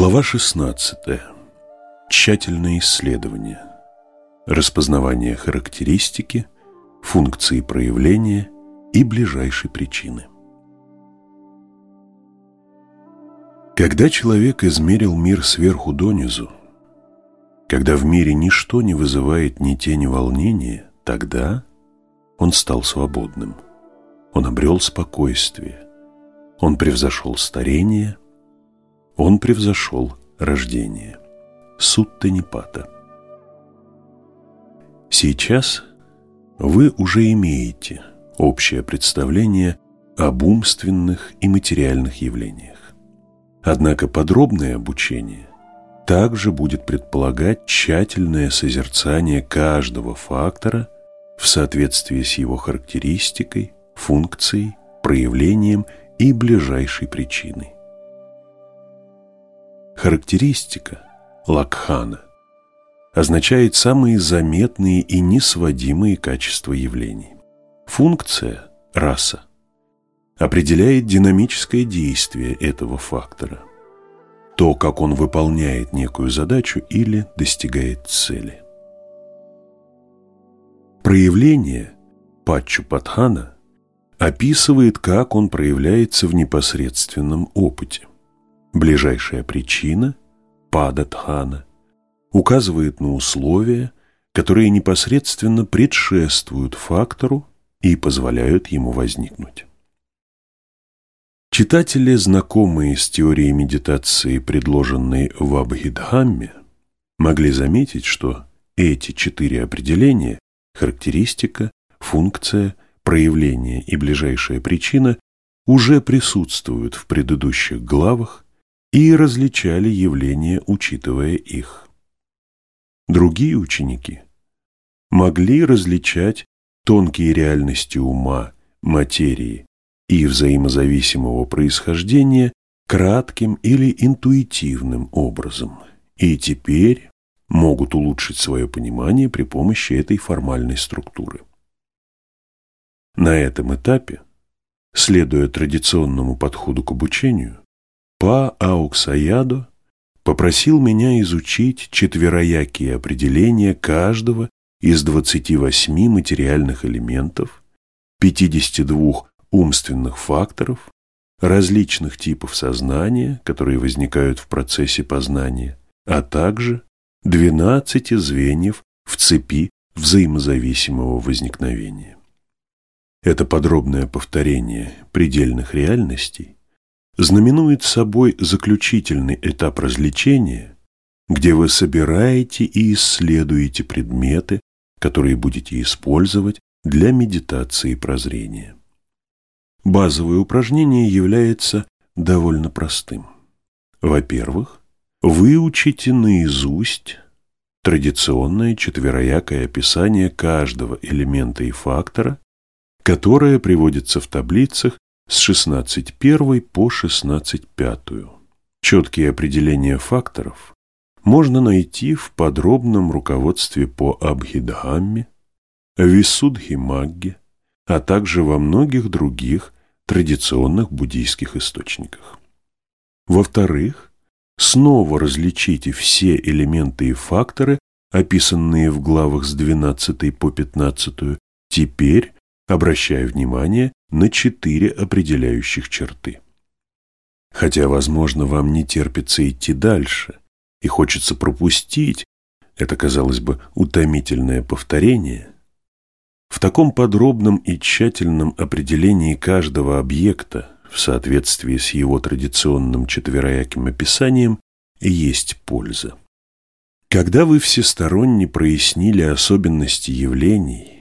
Глава 16. Тщательное исследование. Распознавание характеристики, функции проявления и ближайшей причины. Когда человек измерил мир сверху донизу, когда в мире ничто не вызывает ни тени волнения, тогда он стал свободным. Он обрел спокойствие. Он превзошел старение – он превзошел рождение. Сутта Нипата. Сейчас вы уже имеете общее представление об умственных и материальных явлениях. Однако подробное обучение также будет предполагать тщательное созерцание каждого фактора в соответствии с его характеристикой, функцией, проявлением и ближайшей причиной. Характеристика лакхана означает самые заметные и несводимые качества явлений. Функция раса определяет динамическое действие этого фактора, то, как он выполняет некую задачу или достигает цели. Проявление патчупатхана описывает, как он проявляется в непосредственном опыте. Ближайшая причина – падатхана – указывает на условия, которые непосредственно предшествуют фактору и позволяют ему возникнуть. Читатели, знакомые с теорией медитации, предложенной в Абхидхамме, могли заметить, что эти четыре определения – характеристика, функция, проявление и ближайшая причина – уже присутствуют в предыдущих главах и различали явления, учитывая их. Другие ученики могли различать тонкие реальности ума, материи и взаимозависимого происхождения кратким или интуитивным образом, и теперь могут улучшить свое понимание при помощи этой формальной структуры. На этом этапе, следуя традиционному подходу к обучению, Па Ауксаядо попросил меня изучить четвероякие определения каждого из 28 материальных элементов, 52 умственных факторов, различных типов сознания, которые возникают в процессе познания, а также 12 звеньев в цепи взаимозависимого возникновения. Это подробное повторение предельных реальностей знаменует собой заключительный этап развлечения, где вы собираете и исследуете предметы, которые будете использовать для медитации прозрения. Базовое упражнение является довольно простым. Во-первых, выучите наизусть традиционное четвероякое описание каждого элемента и фактора, которое приводится в таблицах с 16.1 по 16.5. Четкие определения факторов можно найти в подробном руководстве по Абхидхамме, Висудхимагге, а также во многих других традиционных буддийских источниках. Во-вторых, снова различите все элементы и факторы, описанные в главах с 12 по 15, теперь обращая внимание на четыре определяющих черты. Хотя, возможно, вам не терпится идти дальше и хочется пропустить это, казалось бы, утомительное повторение, в таком подробном и тщательном определении каждого объекта в соответствии с его традиционным четверояким описанием есть польза. Когда вы всесторонне прояснили особенности явлений –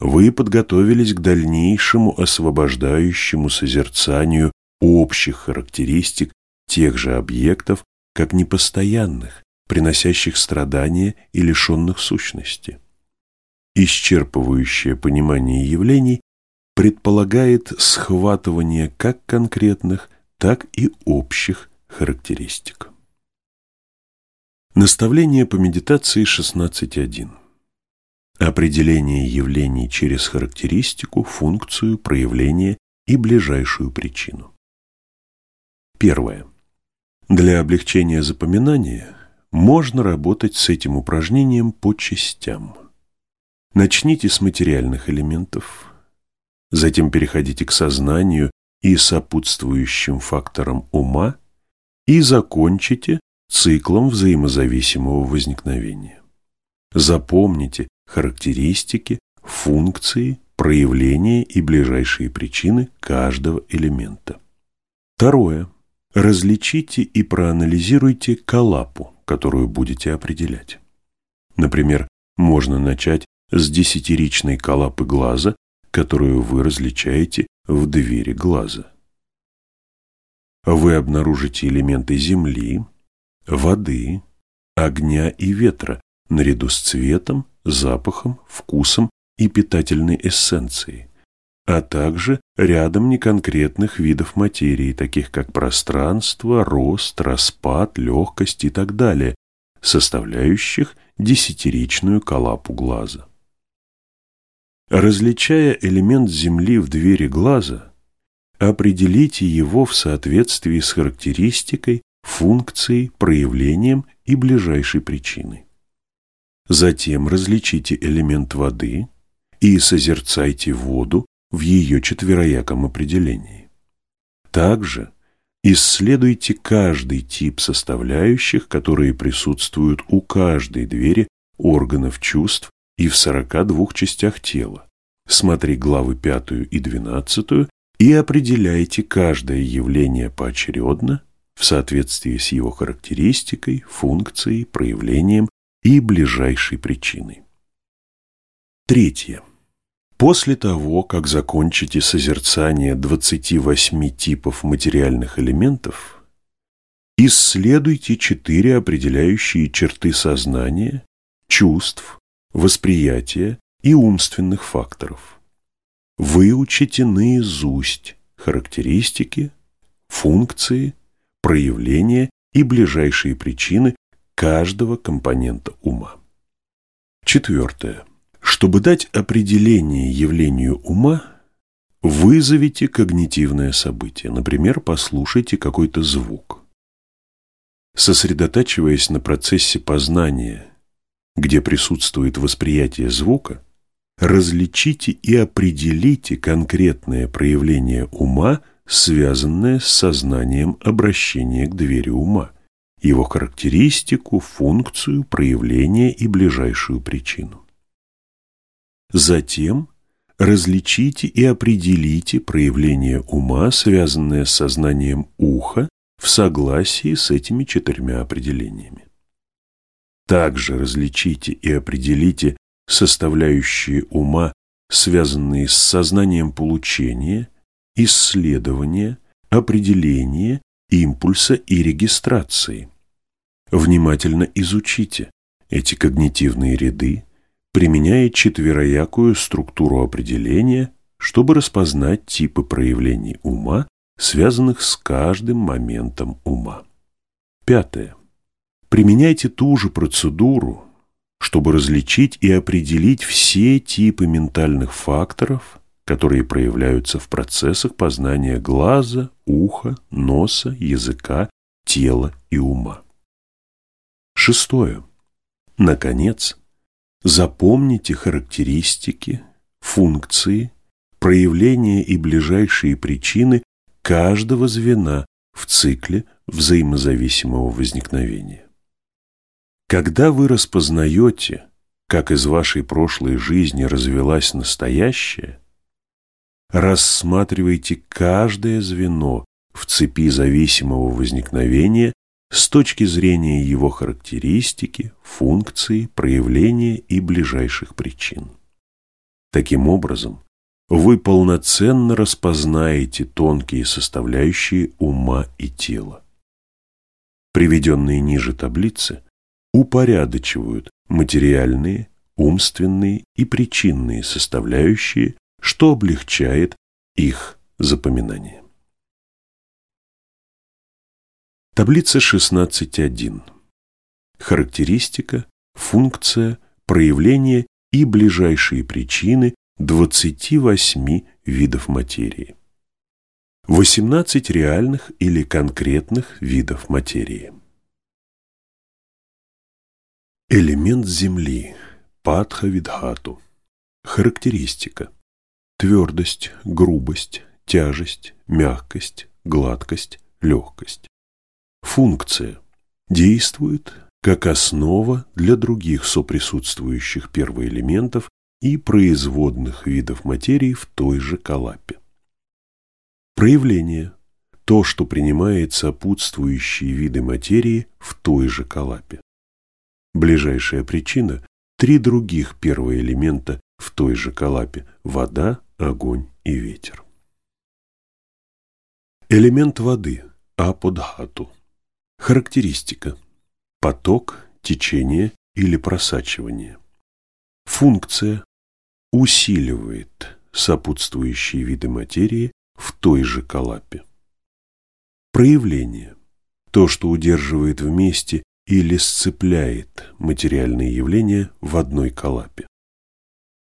вы подготовились к дальнейшему освобождающему созерцанию общих характеристик тех же объектов, как непостоянных, приносящих страдания и лишенных сущности. Исчерпывающее понимание явлений предполагает схватывание как конкретных, так и общих характеристик. Наставление по медитации 16.1 Определение явлений через характеристику, функцию, проявление и ближайшую причину. Первое. Для облегчения запоминания можно работать с этим упражнением по частям. Начните с материальных элементов, затем переходите к сознанию и сопутствующим факторам ума и закончите циклом взаимозависимого возникновения. Запомните характеристики, функции, проявления и ближайшие причины каждого элемента. Второе. Различите и проанализируйте коллапу, которую будете определять. Например, можно начать с десятиричной коллапы глаза, которую вы различаете в двери глаза. Вы обнаружите элементы земли, воды, огня и ветра наряду с цветом, запахом, вкусом и питательной эссенцией, а также рядом неконкретных видов материи, таких как пространство, рост, распад, легкость и так далее, составляющих десятиричную коллапу глаза. Различая элемент Земли в двери глаза, определите его в соответствии с характеристикой, функцией, проявлением и ближайшей причиной. Затем различите элемент воды и созерцайте воду в ее четверояком определении. Также исследуйте каждый тип составляющих, которые присутствуют у каждой двери органов чувств и в 42 частях тела. Смотри главы 5 и 12 и определяйте каждое явление поочередно в соответствии с его характеристикой, функцией, проявлением и ближайшей причиной. Третье. После того, как закончите созерцание 28 типов материальных элементов, исследуйте четыре определяющие черты сознания, чувств, восприятия и умственных факторов. Выучите наизусть характеристики, функции, проявления и ближайшие причины каждого компонента ума. Четвертое. Чтобы дать определение явлению ума, вызовите когнитивное событие. Например, послушайте какой-то звук. Сосредотачиваясь на процессе познания, где присутствует восприятие звука, различите и определите конкретное проявление ума, связанное с сознанием обращения к двери ума, его характеристику, функцию, проявление и ближайшую причину. Затем различите и определите проявление ума, связанное с сознанием уха, в согласии с этими четырьмя определениями. Также различите и определите составляющие ума, связанные с сознанием получения, исследования, определения, импульса и регистрации. Внимательно изучите эти когнитивные ряды, применяя четвероякую структуру определения, чтобы распознать типы проявлений ума, связанных с каждым моментом ума. Пятое. Применяйте ту же процедуру, чтобы различить и определить все типы ментальных факторов, которые проявляются в процессах познания глаза, уха, носа, языка, тела и ума. Шестое. Наконец, Запомните характеристики, функции, проявления и ближайшие причины каждого звена в цикле взаимозависимого возникновения. Когда вы распознаете, как из вашей прошлой жизни развелась настоящая, рассматривайте каждое звено в цепи зависимого возникновения с точки зрения его характеристики, функции, проявления и ближайших причин. Таким образом, вы полноценно распознаете тонкие составляющие ума и тела. Приведенные ниже таблицы упорядочивают материальные, умственные и причинные составляющие, что облегчает их запоминание. Таблица 16.1. Характеристика, функция, проявление и ближайшие причины 28 видов материи. 18 реальных или конкретных видов материи. Элемент Земли – Падха-Видхату. Характеристика. Твердость, грубость, тяжесть, мягкость, гладкость, легкость. Функция. Действует как основа для других соприсутствующих первоэлементов и производных видов материи в той же коллапе. Проявление – то, что принимает сопутствующие виды материи в той же коллапе. Ближайшая причина – три других первоэлемента в той же коллапе – вода, огонь и ветер. Элемент воды – аподхату. Характеристика – поток, течение или просачивание. Функция – усиливает сопутствующие виды материи в той же коллапе. Проявление – то, что удерживает вместе или сцепляет материальные явления в одной коллапе.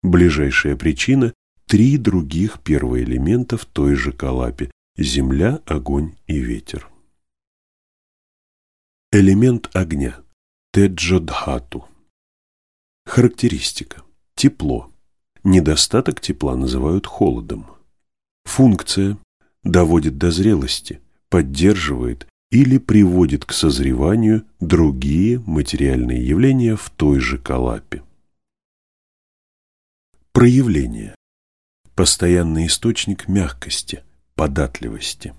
Ближайшая причина – три других первоэлемента в той же коллапе – земля, огонь и ветер. Элемент огня – теджодхату. Характеристика – тепло. Недостаток тепла называют холодом. Функция доводит до зрелости, поддерживает или приводит к созреванию другие материальные явления в той же коллапе. Проявление. Постоянный источник мягкости, податливости.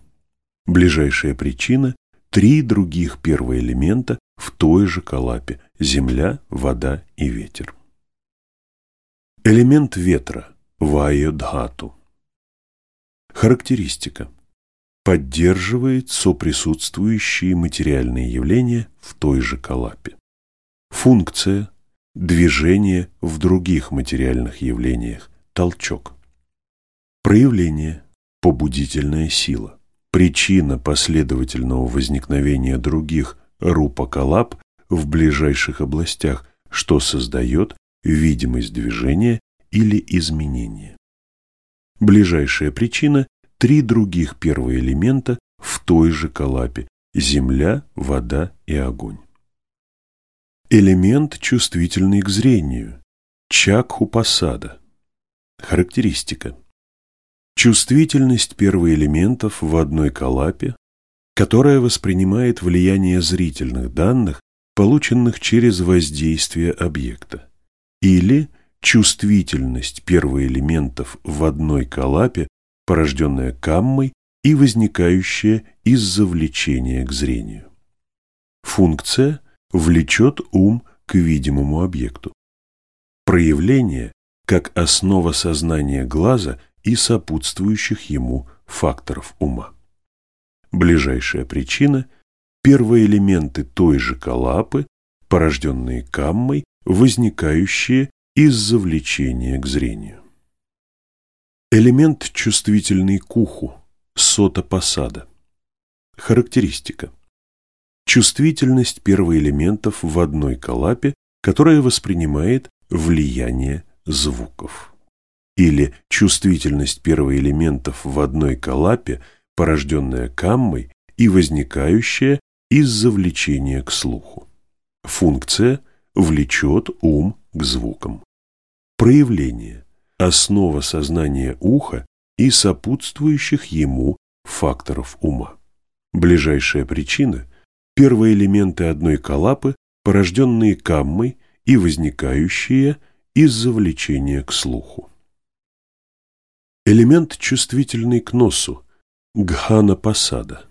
Ближайшая причина – три других первоэлемента в той же коллапе – земля, вода и ветер. Элемент ветра – вайодхату. Характеристика. Поддерживает соприсутствующие материальные явления в той же коллапе. Функция. Движение в других материальных явлениях. Толчок. Проявление. Побудительная сила. Причина последовательного возникновения других рупа-коллап в ближайших областях, что создает видимость движения или изменения. Ближайшая причина – три других первоэлемента в той же коллапе – земля, вода и огонь. Элемент, чувствительный к зрению – чакхупасада. Характеристика. Чувствительность первоэлементов в одной коллапе, которая воспринимает влияние зрительных данных, полученных через воздействие объекта, или чувствительность первоэлементов в одной коллапе, порожденная каммой и возникающая из-за влечения к зрению. Функция влечет ум к видимому объекту. Проявление как основа сознания глаза и сопутствующих ему факторов ума. Ближайшая причина – первоэлементы той же коллапы, порожденные каммой, возникающие из-за влечения к зрению. Элемент, чувствительный к уху, сота посада. Характеристика. Чувствительность первоэлементов в одной коллапе, которая воспринимает влияние звуков. Или чувствительность первоэлементов в одной коллапе, порожденная каммой и возникающая из-за влечения к слуху. Функция влечет ум к звукам. Проявление – основа сознания уха и сопутствующих ему факторов ума. Ближайшая причина – первоэлементы одной калапы, порожденные каммой и возникающие из-за влечения к слуху. Элемент, чувствительный к носу – гхана пасада.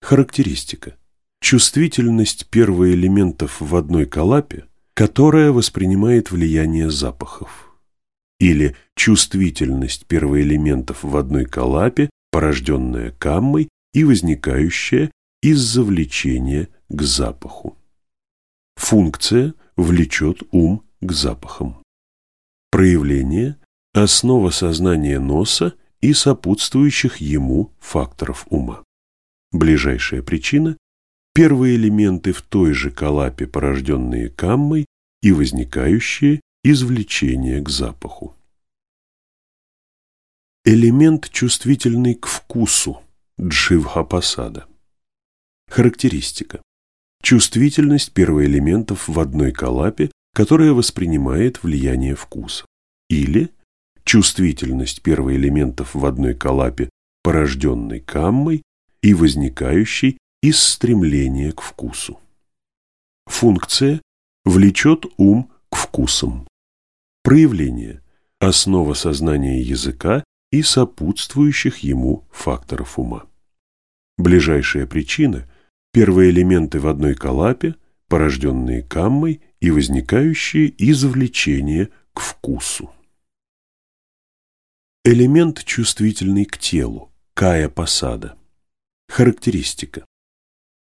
Характеристика. Чувствительность первоэлементов в одной калапе – которая воспринимает влияние запахов. Или чувствительность первоэлементов в одной коллапе, порожденная каммой и возникающая из-за влечения к запаху. Функция влечет ум к запахам. Проявление – основа сознания носа и сопутствующих ему факторов ума. Ближайшая причина первые элементы в той же калапе, порожденные каммой и возникающие из влечения к запаху. Элемент, чувствительный к вкусу, дживхапасада. Характеристика. Чувствительность первоэлементов в одной калапе, которая воспринимает влияние вкуса. Или чувствительность первоэлементов в одной калапе, порожденной каммой и возникающей из стремления к вкусу. Функция влечет ум к вкусам. Проявление – основа сознания языка и сопутствующих ему факторов ума. Ближайшая причина – первые элементы в одной калапе, порожденные каммой и возникающие из влечения к вкусу. Элемент, чувствительный к телу, кая посада. Характеристика.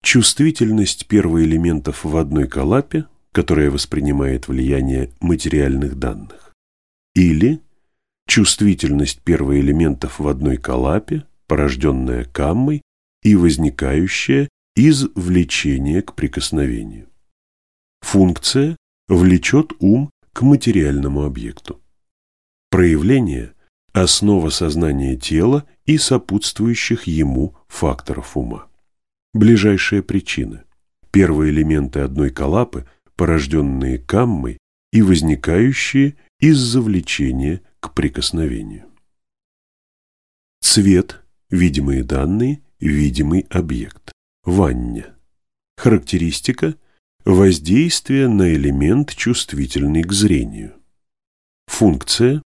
Чувствительность первоэлементов в одной калапе, которая воспринимает влияние материальных данных. Или чувствительность первоэлементов в одной калапе, порожденная каммой и возникающая из влечения к прикосновению. Функция влечет ум к материальному объекту. Проявление – основа сознания тела и сопутствующих ему факторов ума. Ближайшая причина – первые элементы одной калапы, порожденные каммой и возникающие из-за влечения к прикосновению. Цвет, видимые данные, видимый объект. Вання. Характеристика – воздействие на элемент, чувствительный к зрению. Функция –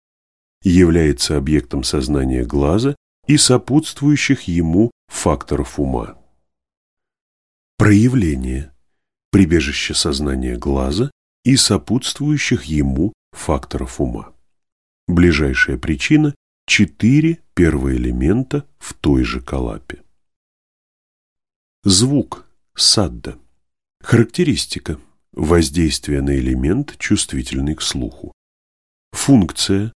является объектом сознания глаза и сопутствующих ему факторов ума. Проявление – прибежище сознания глаза и сопутствующих ему факторов ума. Ближайшая причина – четыре первоэлемента в той же калапе. Звук – садда. Характеристика – воздействие на элемент, чувствительный к слуху. Функция –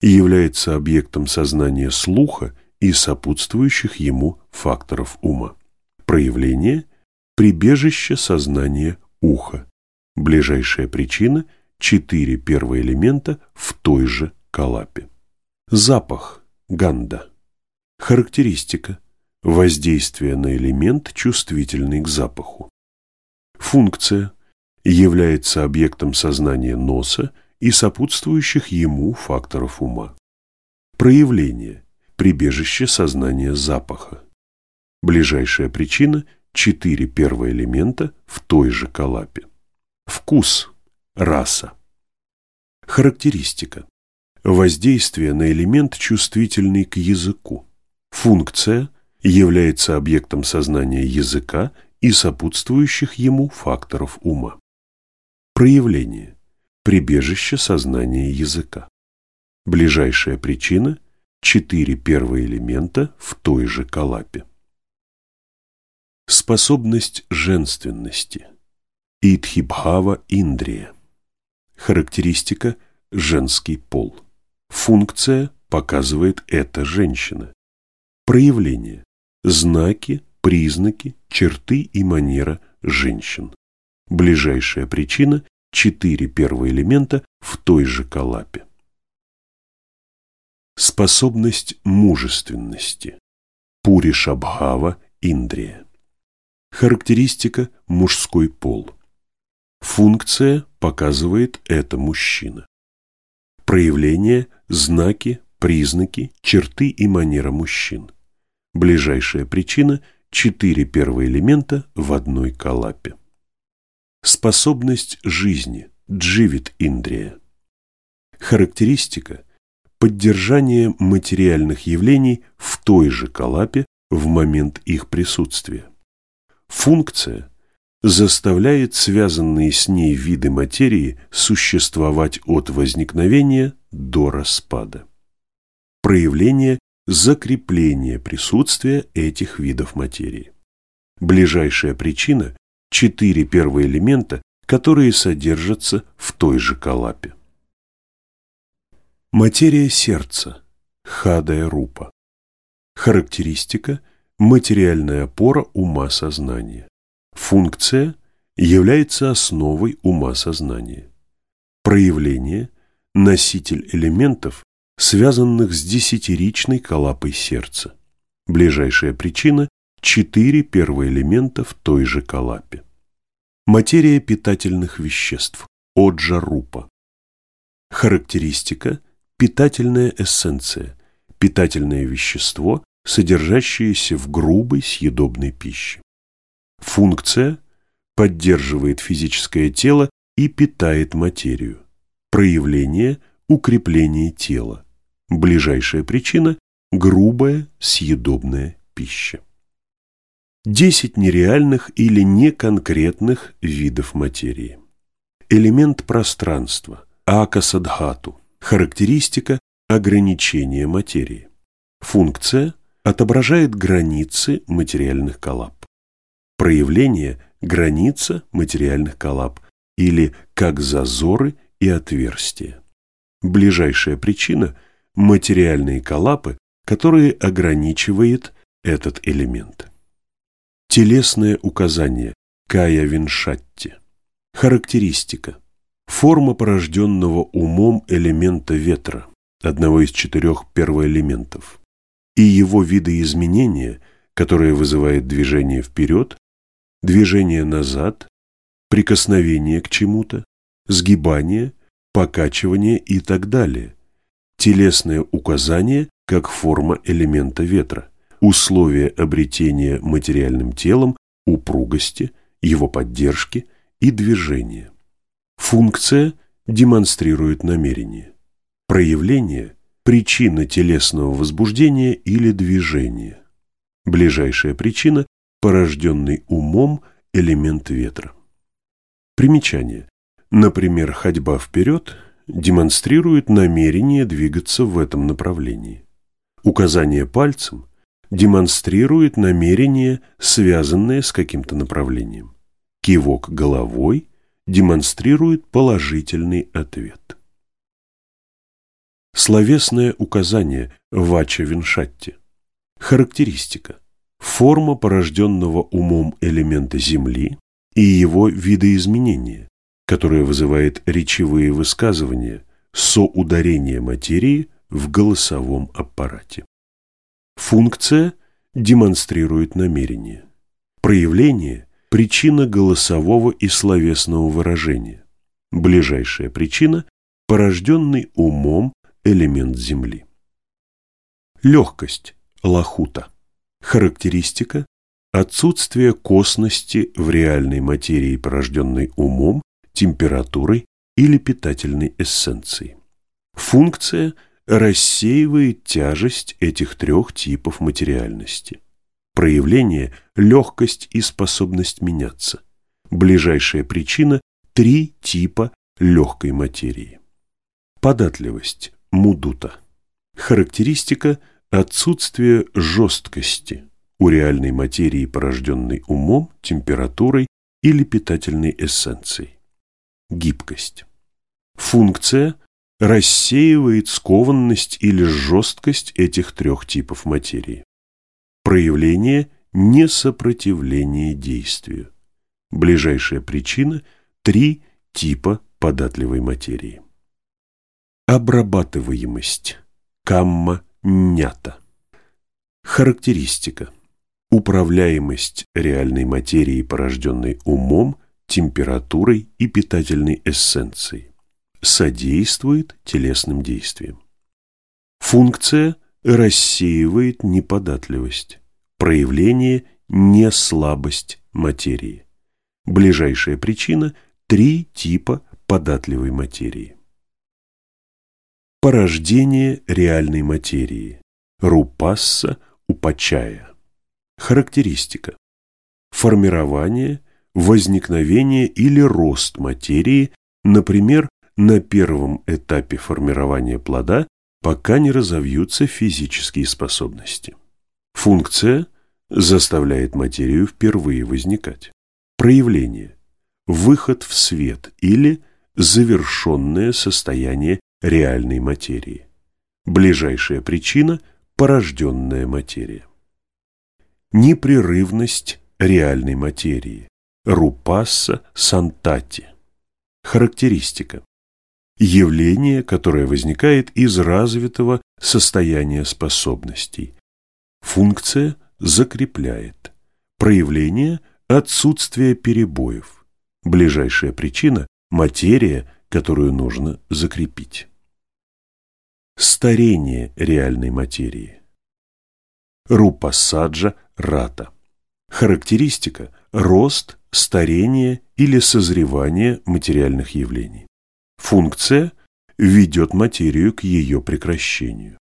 является объектом сознания слуха и сопутствующих ему факторов ума. Проявление – прибежище сознания уха. Ближайшая причина – четыре первоэлемента в той же Калапи. Запах ганда. Характеристика. Воздействие на элемент, чувствительный к запаху. Функция. Является объектом сознания носа и сопутствующих ему факторов ума. Проявление. Прибежище сознания запаха. Ближайшая причина – четыре первоэлемента в той же калапе. Вкус. Раса. Характеристика воздействие на элемент, чувствительный к языку. Функция является объектом сознания языка и сопутствующих ему факторов ума. Проявление – прибежище сознания языка. Ближайшая причина – четыре первые элемента в той же калапе. Способность женственности. Итхибхава Индрия. Характеристика – женский пол. Функция показывает эта женщина. Проявление. Знаки, признаки, черты и манера женщин. Ближайшая причина – четыре первые элемента в той же калапе. Способность мужественности. Пури Шабхава Индрия. Характеристика – мужской пол. Функция показывает это мужчина. Проявление знаки, признаки, черты и манера мужчин. Ближайшая причина – четыре первые элемента в одной калапе. Способность жизни – дживит индрия. Характеристика – поддержание материальных явлений в той же калапе в момент их присутствия. Функция – заставляет связанные с ней виды материи существовать от возникновения до распада. Проявление закрепления присутствия этих видов материи. Ближайшая причина – четыре первые элемента, которые содержатся в той же калапе. Материя сердца – хадая рупа. Характеристика – материальная опора ума сознания. Функция – является основой ума сознания. Проявление – носитель элементов, связанных с десятиричной колапой сердца. Ближайшая причина – четыре первоэлемента в той же колапе. Материя питательных веществ – оджа-рупа. Характеристика – питательная эссенция, питательное вещество, содержащееся в грубой съедобной пище. Функция – поддерживает физическое тело и питает материю. Проявление – укрепление тела. Ближайшая причина – грубая съедобная пища. Десять нереальных или неконкретных видов материи. Элемент пространства – акасадхату. Характеристика – ограничение материи. Функция – отображает границы материальных коллап. Проявление – граница материальных коллап или как зазоры и отверстия. Ближайшая причина – материальные коллапы, которые ограничивает этот элемент. Телесное указание – кая виншатти. Характеристика – форма порожденного умом элемента ветра, одного из четырех первоэлементов, и его видоизменения, которое вызывает движение вперед, движение назад, прикосновение к чему-то, сгибание, покачивание и так далее. Телесное указание как форма элемента ветра, условия обретения материальным телом упругости, его поддержки и движения. Функция демонстрирует намерение. Проявление – причина телесного возбуждения или движения. Ближайшая причина – порожденный умом элемент ветра. Примечание. Например, ходьба вперед демонстрирует намерение двигаться в этом направлении. Указание пальцем демонстрирует намерение, связанное с каким-то направлением. Кивок головой демонстрирует положительный ответ. Словесное указание Вача Виншатти. Характеристика. Форма порожденного умом элемента Земли и его видоизменения, которое вызывает речевые высказывания, соударение материи в голосовом аппарате. Функция демонстрирует намерение. Проявление – причина голосового и словесного выражения. Ближайшая причина – порожденный умом элемент Земли. Легкость – лахута. Характеристика – отсутствие косности в реальной материи, порожденной умом, температурой или питательной эссенцией. Функция рассеивает тяжесть этих трех типов материальности. Проявление – легкость и способность меняться. Ближайшая причина – три типа легкой материи. Податливость – мудута. Характеристика – отсутствие жесткости у реальной материи, порожденной умом, температурой или питательной эссенцией гибкость. Функция рассеивает скованность или жесткость этих трех типов материи. Проявление – несопротивление действию. Ближайшая причина – три типа податливой материи. Обрабатываемость. Камма-нята. Характеристика. Управляемость реальной материи, порожденной умом – температурой и питательной эссенцией. Содействует телесным действиям. Функция рассеивает неподатливость, проявление неслабость материи. Ближайшая причина – три типа податливой материи. Порождение реальной материи. Рупасса упачая. Характеристика. Формирование возникновение или рост материи, например, на первом этапе формирования плода, пока не разовьются физические способности. Функция заставляет материю впервые возникать. Проявление – выход в свет или завершенное состояние реальной материи. Ближайшая причина – порожденная материя. Непрерывность реальной материи. Рупасса Сантати. Характеристика. Явление, которое возникает из развитого состояния способностей. Функция закрепляет. Проявление – отсутствие перебоев. Ближайшая причина – материя, которую нужно закрепить. Старение реальной материи. Рупасаджа рата. Характеристика – рост, старение или созревание материальных явлений. Функция ведет материю к ее прекращению.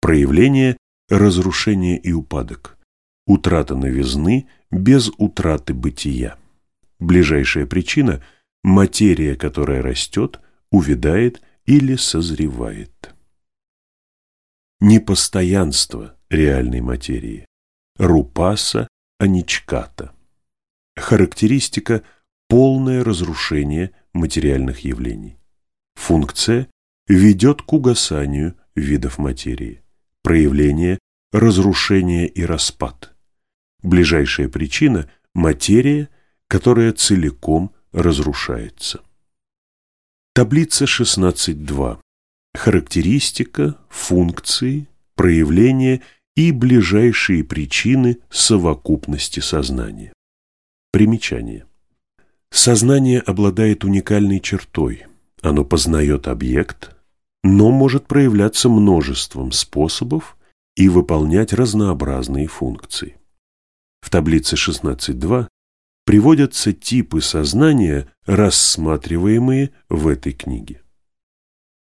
Проявление – разрушение и упадок. Утрата новизны без утраты бытия. Ближайшая причина – материя, которая растет, увядает или созревает. Непостоянство реальной материи. Рупаса аничката. Характеристика – полное разрушение материальных явлений. Функция ведет к угасанию видов материи. Проявление – разрушение и распад. Ближайшая причина – материя, которая целиком разрушается. Таблица 16.2. Характеристика, функции, проявления и ближайшие причины совокупности сознания. Примечание. Сознание обладает уникальной чертой. Оно познает объект, но может проявляться множеством способов и выполнять разнообразные функции. В таблице 16.2 приводятся типы сознания, рассматриваемые в этой книге.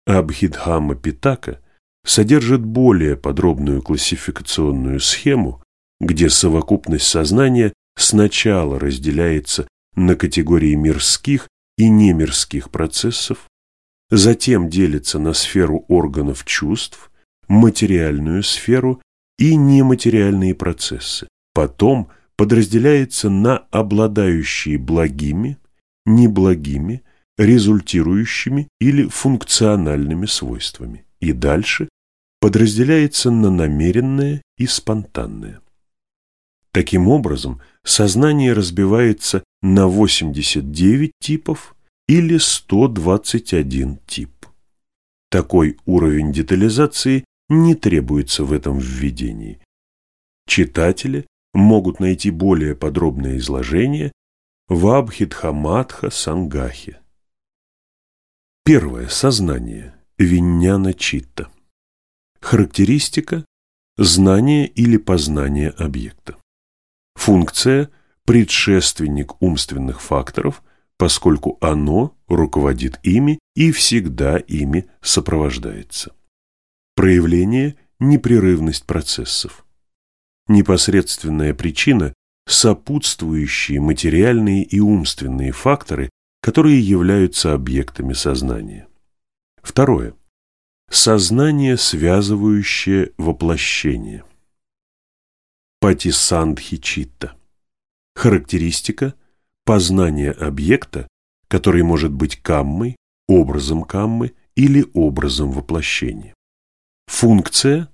Абхидхамма Питака содержит более подробную классификационную схему, где совокупность сознания сначала разделяется на категории мирских и немирских процессов, затем делится на сферу органов чувств, материальную сферу и нематериальные процессы. Потом подразделяется на обладающие благими, неблагими, результирующими или функциональными свойствами. И дальше подразделяется на намеренное и спонтанное. Таким образом, сознание разбивается на 89 типов или 121 тип. Такой уровень детализации не требуется в этом введении. Читатели могут найти более подробное изложение в Абхидхаматха Сангахе. Первое. Сознание. Виньяна Читта. Характеристика – знание или познание объекта. Функция – предшественник умственных факторов, поскольку оно руководит ими и всегда ими сопровождается. Проявление – непрерывность процессов. Непосредственная причина – сопутствующие материальные и умственные факторы, которые являются объектами сознания. Второе. Сознание, связывающее воплощение. Патисандхичитта. Характеристика – познание объекта, который может быть каммой, образом каммы или образом воплощения. Функция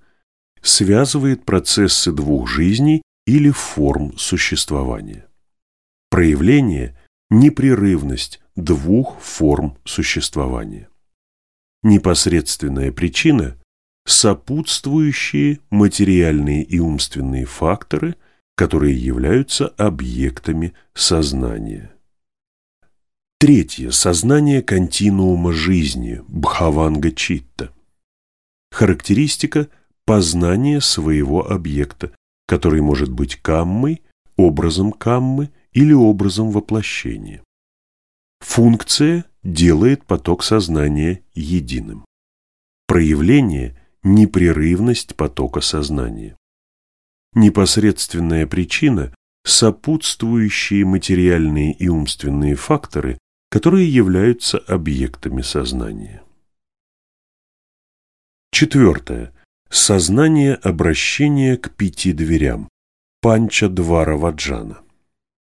связывает процессы двух жизней или форм существования. Проявление – непрерывность двух форм существования. Непосредственная причина – сопутствующие материальные и умственные факторы, которые являются объектами сознания. Третье – сознание континуума жизни, бхаванга-читта. Характеристика – познание своего объекта, который может быть каммой, образом каммы или образом воплощения. Функция делает поток сознания единым. Проявление – непрерывность потока сознания. Непосредственная причина – сопутствующие материальные и умственные факторы, которые являются объектами сознания. Четвертое. Сознание обращения к пяти дверям. Панча Двара Ваджана.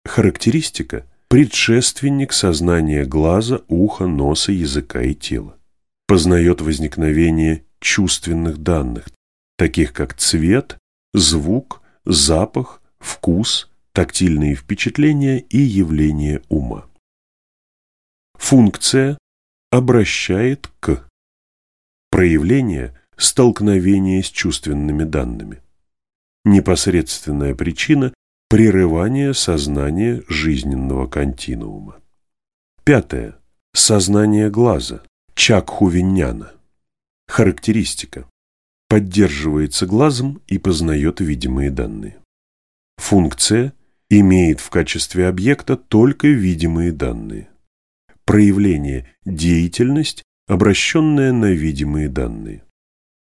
Характеристика – предшественник сознания глаза, уха, носа, языка и тела. Познает возникновение чувственных данных, таких как цвет, звук, запах, вкус, тактильные впечатления и явления ума. Функция обращает к. Проявление – столкновение с чувственными данными. Непосредственная причина – прерывание сознания жизненного континуума. Пятое. Сознание глаза. Чакхувиньяна. Характеристика. Поддерживается глазом и познает видимые данные. Функция имеет в качестве объекта только видимые данные. Проявление – деятельность, обращенная на видимые данные.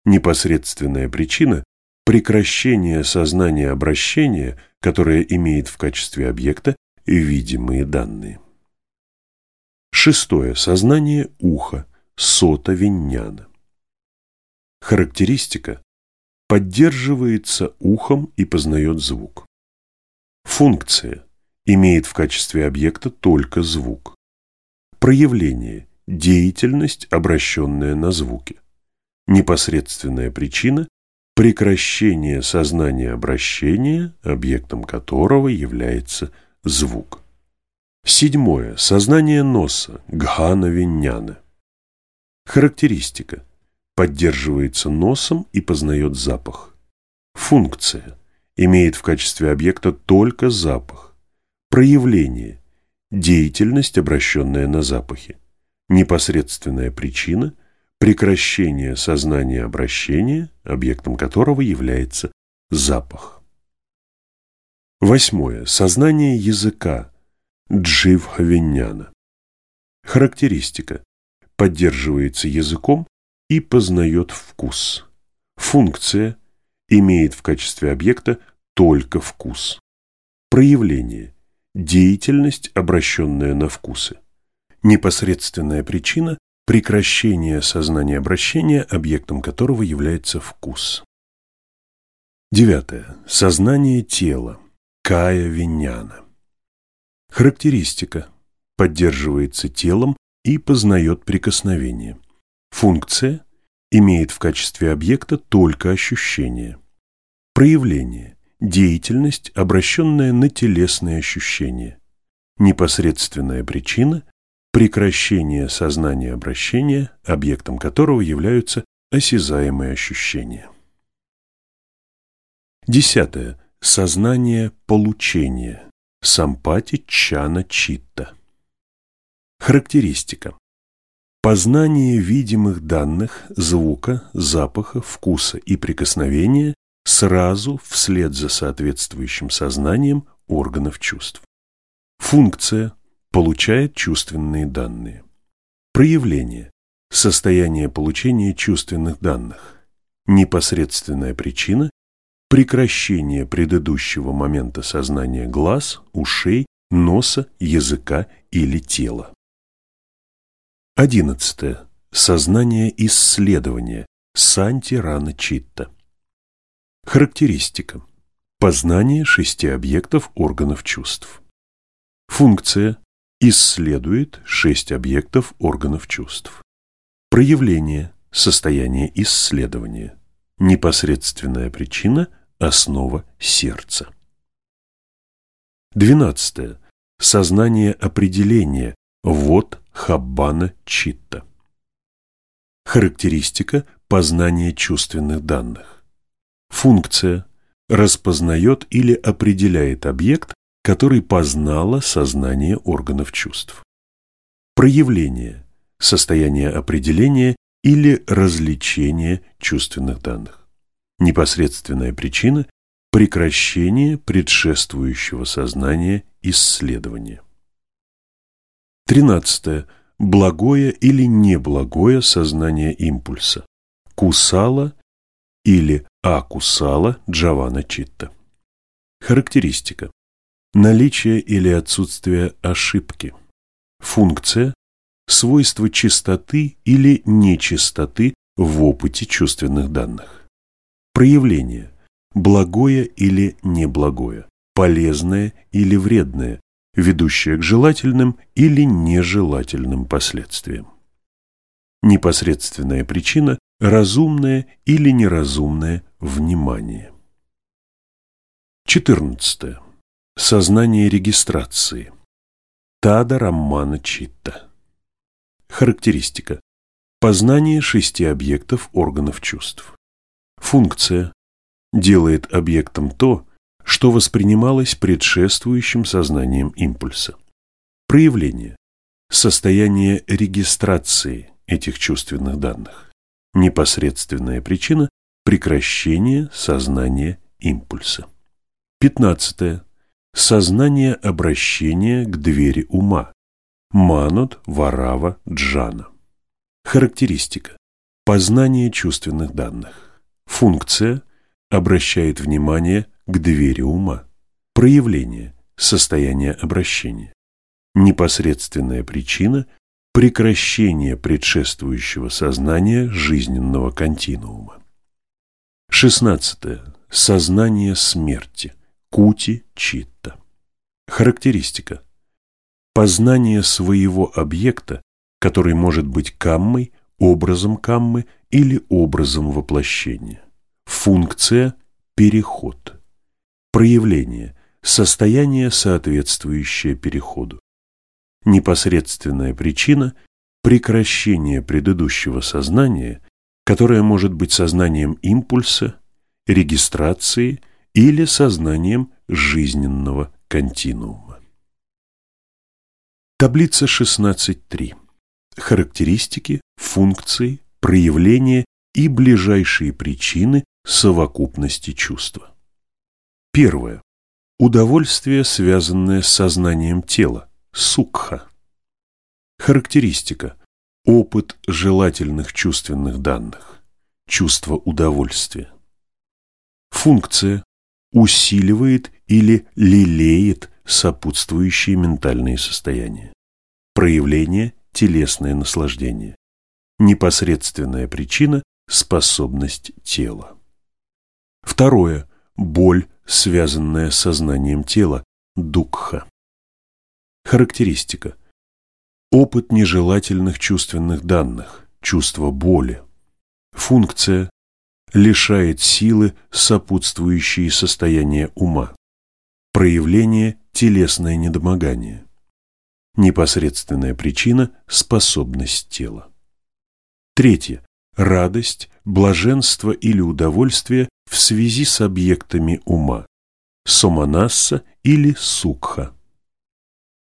Непосредственная причина – прекращение сознания обращения, которое имеет в качестве объекта видимые данные. Шестое. Сознание уха, сота виньяна. Характеристика. Поддерживается ухом и познает звук. Функция. Имеет в качестве объекта только звук. Проявление. Деятельность, обращенная на звуки. Непосредственная причина – прекращение сознания обращения, объектом которого является звук. Седьмое. Сознание носа, гхана виньяна. Характеристика. Поддерживается носом и познает запах. Функция. Имеет в качестве объекта только запах. Проявление. Деятельность, обращенная на запахи. Непосредственная причина – прекращение сознания обращения, объектом которого является запах. Восьмое. Сознание языка, Дживхавиняна. Характеристика. Поддерживается языком и познает вкус. Функция. Имеет в качестве объекта только вкус. Проявление. Деятельность, обращенная на вкусы. Непосредственная причина – прекращение сознания обращения, объектом которого является вкус. Девятое. Сознание тела. Кая Виняна. Характеристика. Поддерживается телом и познает прикосновение. Функция. Имеет в качестве объекта только ощущение. Проявление. Деятельность, обращенная на телесные ощущения. Непосредственная причина – прекращение сознания обращения, объектом которого являются осязаемые ощущения. Десятое. Сознание получения. Сампати Чана Читта. Характеристика. Познание видимых данных, звука, запаха, вкуса и прикосновения сразу вслед за соответствующим сознанием органов чувств. Функция получает чувственные данные. Проявление – состояние получения чувственных данных. Непосредственная причина прекращение предыдущего момента сознания глаз, ушей, носа, языка или тела. Одиннадцатое. Сознание исследования. Санти Рана Читта. Характеристика. Познание шести объектов органов чувств. Функция. Исследует шесть объектов органов чувств. Проявление. Состояние исследования. Непосредственная причина – Основа сердца. Двенадцатое. Сознание определения. Вот Хаббана Читта. Характеристика познания чувственных данных. Функция. Распознает или определяет объект, который познало сознание органов чувств. Проявление. Состояние определения или развлечения чувственных данных. Непосредственная причина – прекращение предшествующего сознания исследования. 13. Благое или неблагое сознание импульса. Кусала или акусала джавана читта. Характеристика. Наличие или отсутствие ошибки. Функция. Свойство чистоты или нечистоты в опыте чувственных данных. Проявление – благое или неблагое, полезное или вредное, ведущее к желательным или нежелательным последствиям. Непосредственная причина – разумное или неразумное внимание. 14. Сознание регистрации. Тада Раммана Читта. Характеристика. Познание шести объектов органов чувств. Функция. Делает объектом то, что воспринималось предшествующим сознанием импульса. Проявление. Состояние регистрации этих чувственных данных. Непосредственная причина – прекращение сознания импульса. 15. Сознание обращения к двери ума. Манут, Варава, Джана. Характеристика. Познание чувственных данных. Функция обращает внимание к двери ума. Проявление. Состояние обращения. Непосредственная причина – прекращение предшествующего сознания жизненного континуума. 16. Сознание смерти. Кути Читта. Характеристика. Познание своего объекта, который может быть каммой, образом каммы или образом воплощения. Функция – переход. Проявление – состояние, соответствующее переходу. Непосредственная причина – прекращение предыдущего сознания, которое может быть сознанием импульса, регистрации – или сознанием жизненного континуума. Таблица 16.3. Характеристики, функции, проявления и ближайшие причины совокупности чувства. Первое. Удовольствие, связанное с сознанием тела, сукха. Характеристика. Опыт желательных чувственных данных, чувство удовольствия. Функция усиливает или лелеет сопутствующие ментальные состояния. Проявление – телесное наслаждение. Непосредственная причина – способность тела. Второе – боль, связанная с сознанием тела, дукха. Характеристика. Опыт нежелательных чувственных данных, чувство боли. Функция лишает силы сопутствующие состояния ума. Проявление – телесное недомогание. Непосредственная причина – способность тела. Третье. Радость, блаженство или удовольствие в связи с объектами ума. Соманасса или сукха.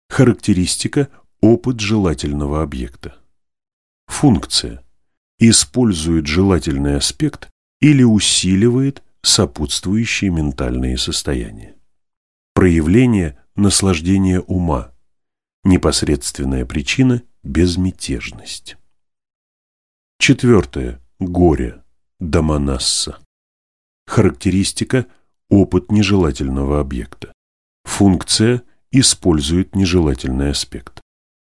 Характеристика – опыт желательного объекта. Функция – использует желательный аспект или усиливает сопутствующие ментальные состояния. Проявление наслаждения ума. Непосредственная причина – безмятежность. Четвертое. Горе. Даманасса. Характеристика – опыт нежелательного объекта. Функция – использует нежелательный аспект.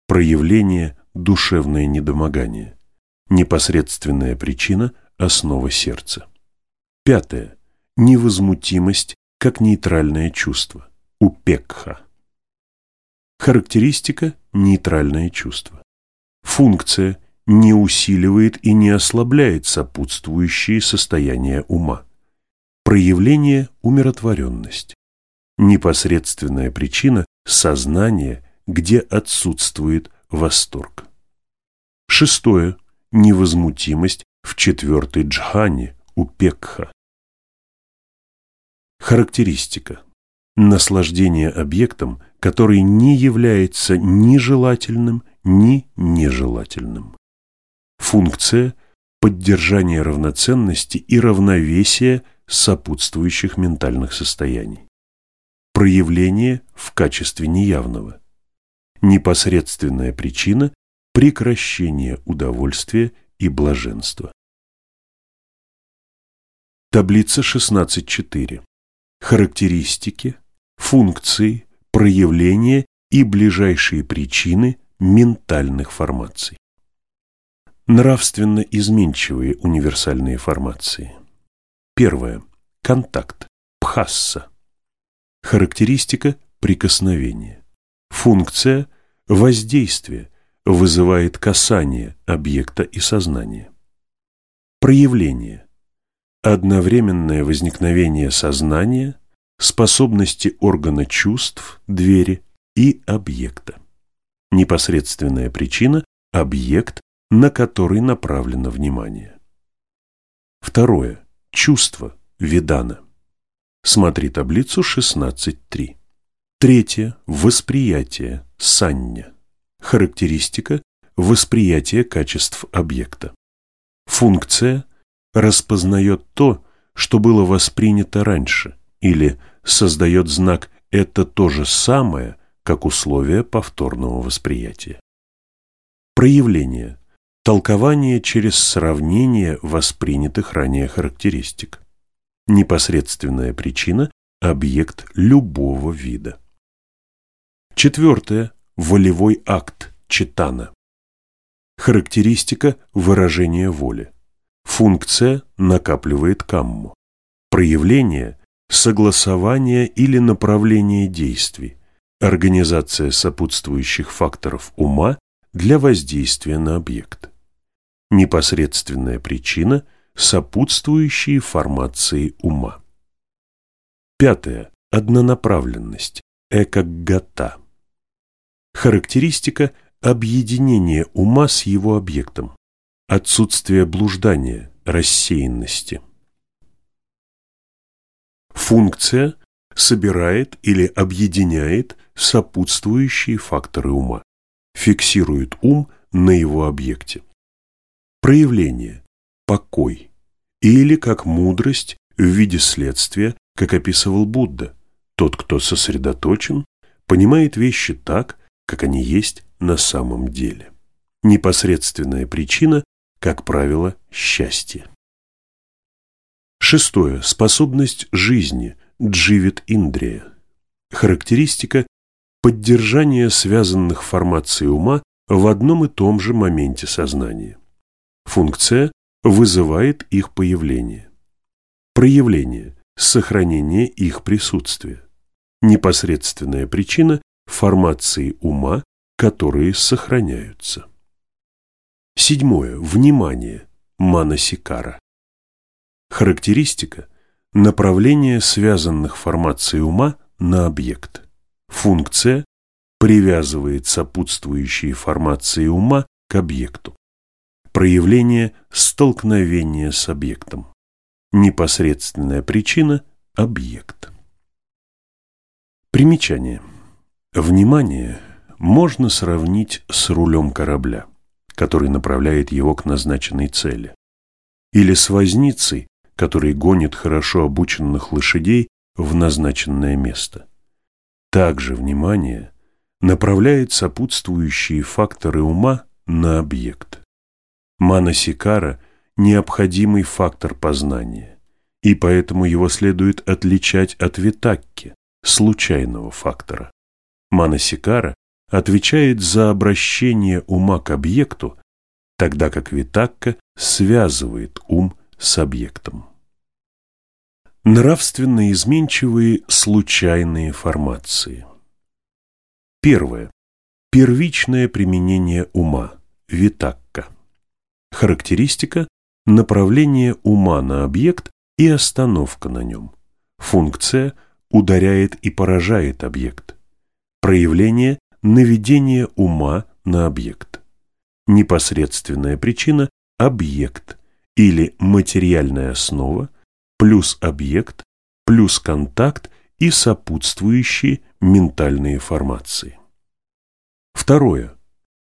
Проявление – душевное недомогание. Непосредственная причина – основа сердца. Пятое. Невозмутимость как нейтральное чувство. Упекха. Характеристика – нейтральное чувство. Функция – не усиливает и не ослабляет сопутствующие состояния ума. Проявление – умиротворенность. Непосредственная причина – сознание, где отсутствует восторг. Шестое – невозмутимость в четвертой джхане у Пекха. Характеристика. Наслаждение объектом, который не является ни желательным, ни нежелательным. Функция – поддержание равноценности и равновесия сопутствующих ментальных состояний. Проявление в качестве неявного. Непосредственная причина – прекращение удовольствия и блаженства. Таблица 16.4. Характеристики, функции, проявления и ближайшие причины ментальных формаций. Нравственно изменчивые универсальные формации. Первое. Контакт. Пхасса. Характеристика – прикосновение. Функция – воздействие, вызывает касание объекта и сознания. Проявление. Одновременное возникновение сознания, способности органа чувств, двери и объекта. Непосредственная причина объект, на который направлено внимание. Второе. Чувство, видана. Смотри таблицу 16.3. Третье. Восприятие, сання. Характеристика – восприятие качеств объекта. Функция распознает то, что было воспринято раньше, или создает знак «это то же самое», как условие повторного восприятия. Проявление – толкование через сравнение воспринятых ранее характеристик. Непосредственная причина – объект любого вида. Четвертое – волевой акт читана. Характеристика – выражение воли. Функция накапливает камму. Проявление – согласование или направление действий, организация сопутствующих факторов ума для воздействия на объект. Непосредственная причина – сопутствующие формации ума. Пятое. Однонаправленность. Экогата. Характеристика – объединение ума с его объектом. Отсутствие блуждания, рассеянности. Функция собирает или объединяет сопутствующие факторы ума, фиксирует ум на его объекте. Проявление – покой, или как мудрость в виде следствия, как описывал Будда. Тот, кто сосредоточен, понимает вещи так, как они есть на самом деле. Непосредственная причина как правило, счастье. Шестое. Способность жизни, дживит индрия. Характеристика – поддержание связанных формаций ума в одном и том же моменте сознания. Функция вызывает их появление. Проявление – сохранение их присутствия. Непосредственная причина – формации ума, которые сохраняются. Седьмое. Внимание. Манасикара. Характеристика. Направление связанных формаций ума на объект. Функция привязывает сопутствующие формации ума к объекту. Проявление столкновения с объектом. Непосредственная причина – объект. Примечание. Внимание можно сравнить с рулем корабля который направляет его к назначенной цели. Или с возницей, который гонит хорошо обученных лошадей в назначенное место. Также внимание направляет сопутствующие факторы ума на объект. Манасикара – необходимый фактор познания, и поэтому его следует отличать от витакки, случайного фактора. Манасикара отвечает за обращение ума к объекту, тогда как витакка связывает ум с объектом. Нравственно изменчивые случайные формации. Первое. Первичное применение ума, витакка. Характеристика – направление ума на объект и остановка на нем. Функция – ударяет и поражает объект. Проявление наведение ума на объект. Непосредственная причина – объект или материальная основа плюс объект плюс контакт и сопутствующие ментальные формации. Второе.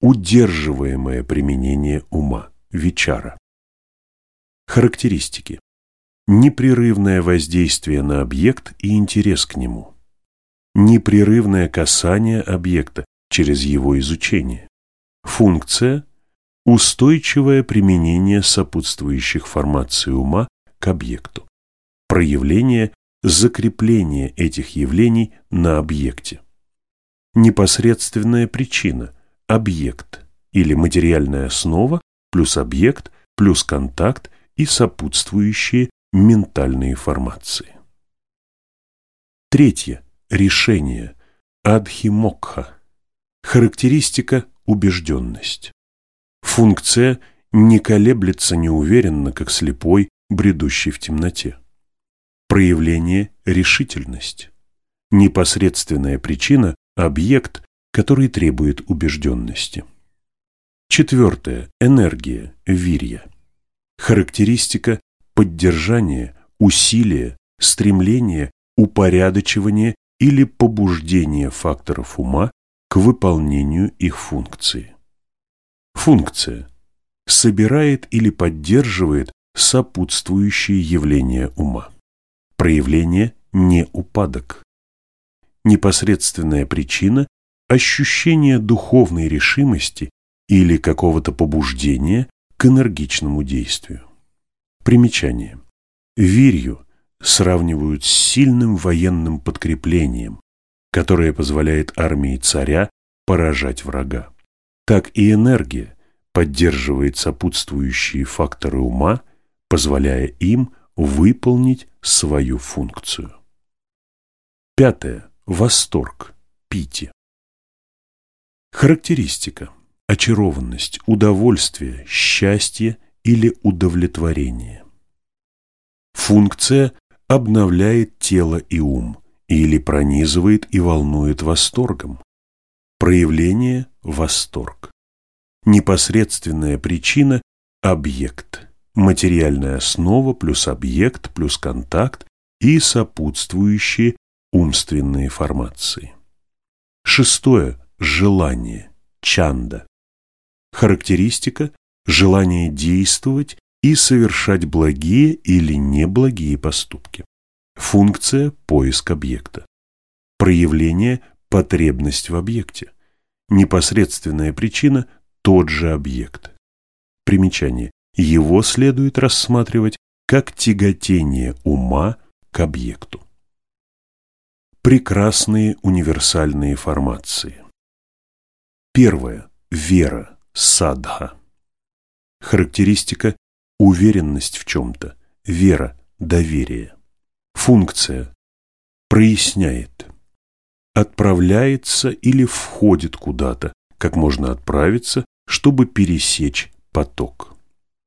Удерживаемое применение ума, вечара. Характеристики. Непрерывное воздействие на объект и интерес к нему непрерывное касание объекта через его изучение. Функция – устойчивое применение сопутствующих формаций ума к объекту. Проявление – закрепление этих явлений на объекте. Непосредственная причина – объект или материальная основа плюс объект плюс контакт и сопутствующие ментальные формации. Третье решение, адхимокха. Характеристика – убежденность. Функция не колеблется неуверенно, как слепой, бредущий в темноте. Проявление – решительность. Непосредственная причина – объект, который требует убежденности. Четвертое. Энергия, вирья. Характеристика поддержания, усилия, стремления, упорядочивания или побуждения факторов ума к выполнению их функции. Функция собирает или поддерживает сопутствующие явления ума. Проявление – не упадок. Непосредственная причина – ощущение духовной решимости или какого-то побуждения к энергичному действию. Примечание. Вирью сравнивают с сильным военным подкреплением, которое позволяет армии царя поражать врага. Так и энергия поддерживает сопутствующие факторы ума, позволяя им выполнить свою функцию. Пятое. Восторг. Пити. Характеристика. Очарованность, удовольствие, счастье или удовлетворение. Функция обновляет тело и ум или пронизывает и волнует восторгом. Проявление – восторг. Непосредственная причина – объект. Материальная основа плюс объект плюс контакт и сопутствующие умственные формации. Шестое – желание, чанда. Характеристика – желание действовать и совершать благие или неблагие поступки. Функция – поиск объекта. Проявление – потребность в объекте. Непосредственная причина – тот же объект. Примечание. Его следует рассматривать как тяготение ума к объекту. Прекрасные универсальные формации. Первое. Вера. Садха. Характеристика – уверенность в чем-то, вера, доверие. Функция проясняет, отправляется или входит куда-то, как можно отправиться, чтобы пересечь поток.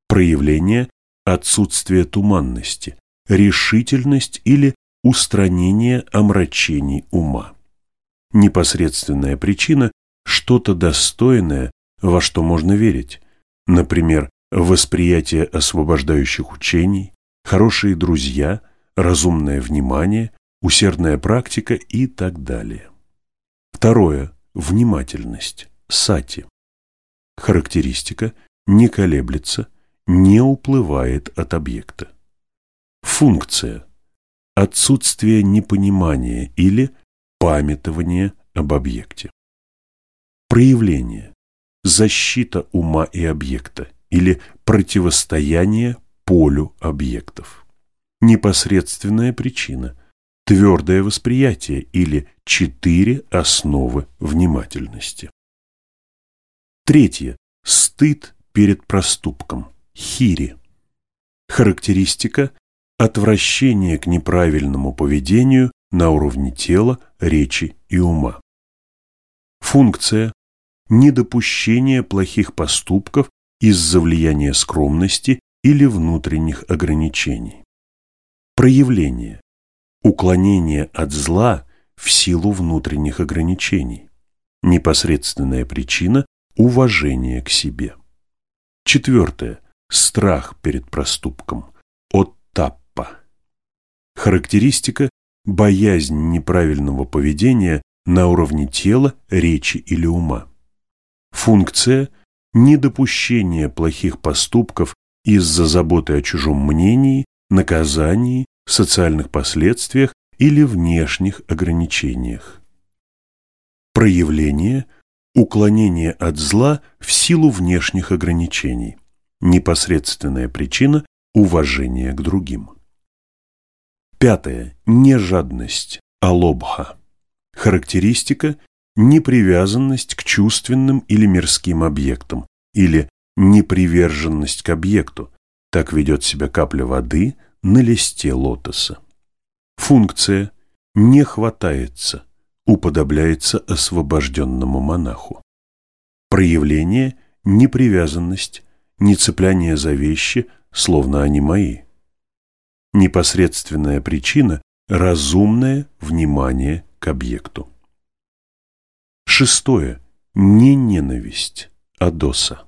Проявление – отсутствие туманности, решительность или устранение омрачений ума. Непосредственная причина – что-то достойное, во что можно верить, например, восприятие освобождающих учений, хорошие друзья – разумное внимание, усердная практика и так далее. Второе. Внимательность. Сати. Характеристика не колеблется, не уплывает от объекта. Функция. Отсутствие непонимания или памятование об объекте. Проявление. Защита ума и объекта или противостояние полю объектов непосредственная причина, твердое восприятие или четыре основы внимательности. Третье. Стыд перед проступком. Хири. Характеристика – отвращение к неправильному поведению на уровне тела, речи и ума. Функция – недопущение плохих поступков из-за влияния скромности или внутренних ограничений. Проявление. Уклонение от зла в силу внутренних ограничений. Непосредственная причина – уважение к себе. Четвертое. Страх перед проступком. Оттаппа. Характеристика – боязнь неправильного поведения на уровне тела, речи или ума. Функция – недопущение плохих поступков из-за заботы о чужом мнении наказании, социальных последствиях или внешних ограничениях. Проявление – уклонение от зла в силу внешних ограничений. Непосредственная причина – уважение к другим. Пятое. Нежадность. Алобха. Характеристика – непривязанность к чувственным или мирским объектам или неприверженность к объекту, так ведет себя капля воды на листе лотоса. Функция «не хватается» уподобляется освобожденному монаху. Проявление – непривязанность, не цепляние за вещи, словно они мои. Непосредственная причина – разумное внимание к объекту. Шестое. Не ненависть, а доса.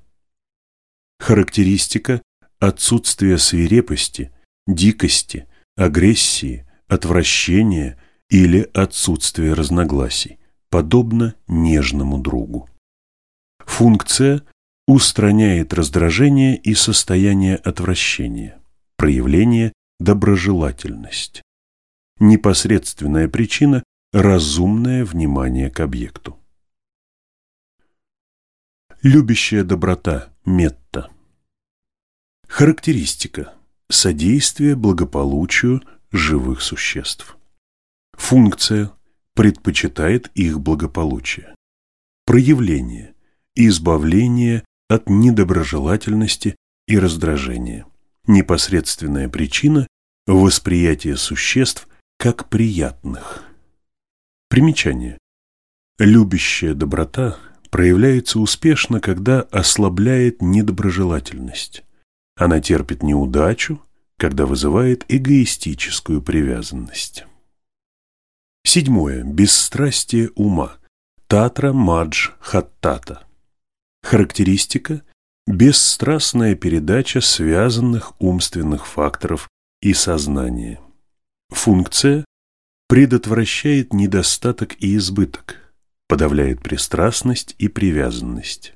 Характеристика – отсутствие свирепости, дикости, агрессии, отвращения или отсутствие разногласий, подобно нежному другу. Функция устраняет раздражение и состояние отвращения, проявление доброжелательность. Непосредственная причина – разумное внимание к объекту. Любящая доброта – метта. Характеристика – содействие благополучию живых существ. Функция – предпочитает их благополучие. Проявление – избавление от недоброжелательности и раздражения. Непосредственная причина – восприятие существ как приятных. Примечание. Любящая доброта проявляется успешно, когда ослабляет недоброжелательность. Она терпит неудачу, когда вызывает эгоистическую привязанность. Седьмое. Бесстрастие ума. Татра Мадж Хаттата. Характеристика – бесстрастная передача связанных умственных факторов и сознания. Функция – предотвращает недостаток и избыток, подавляет пристрастность и привязанность.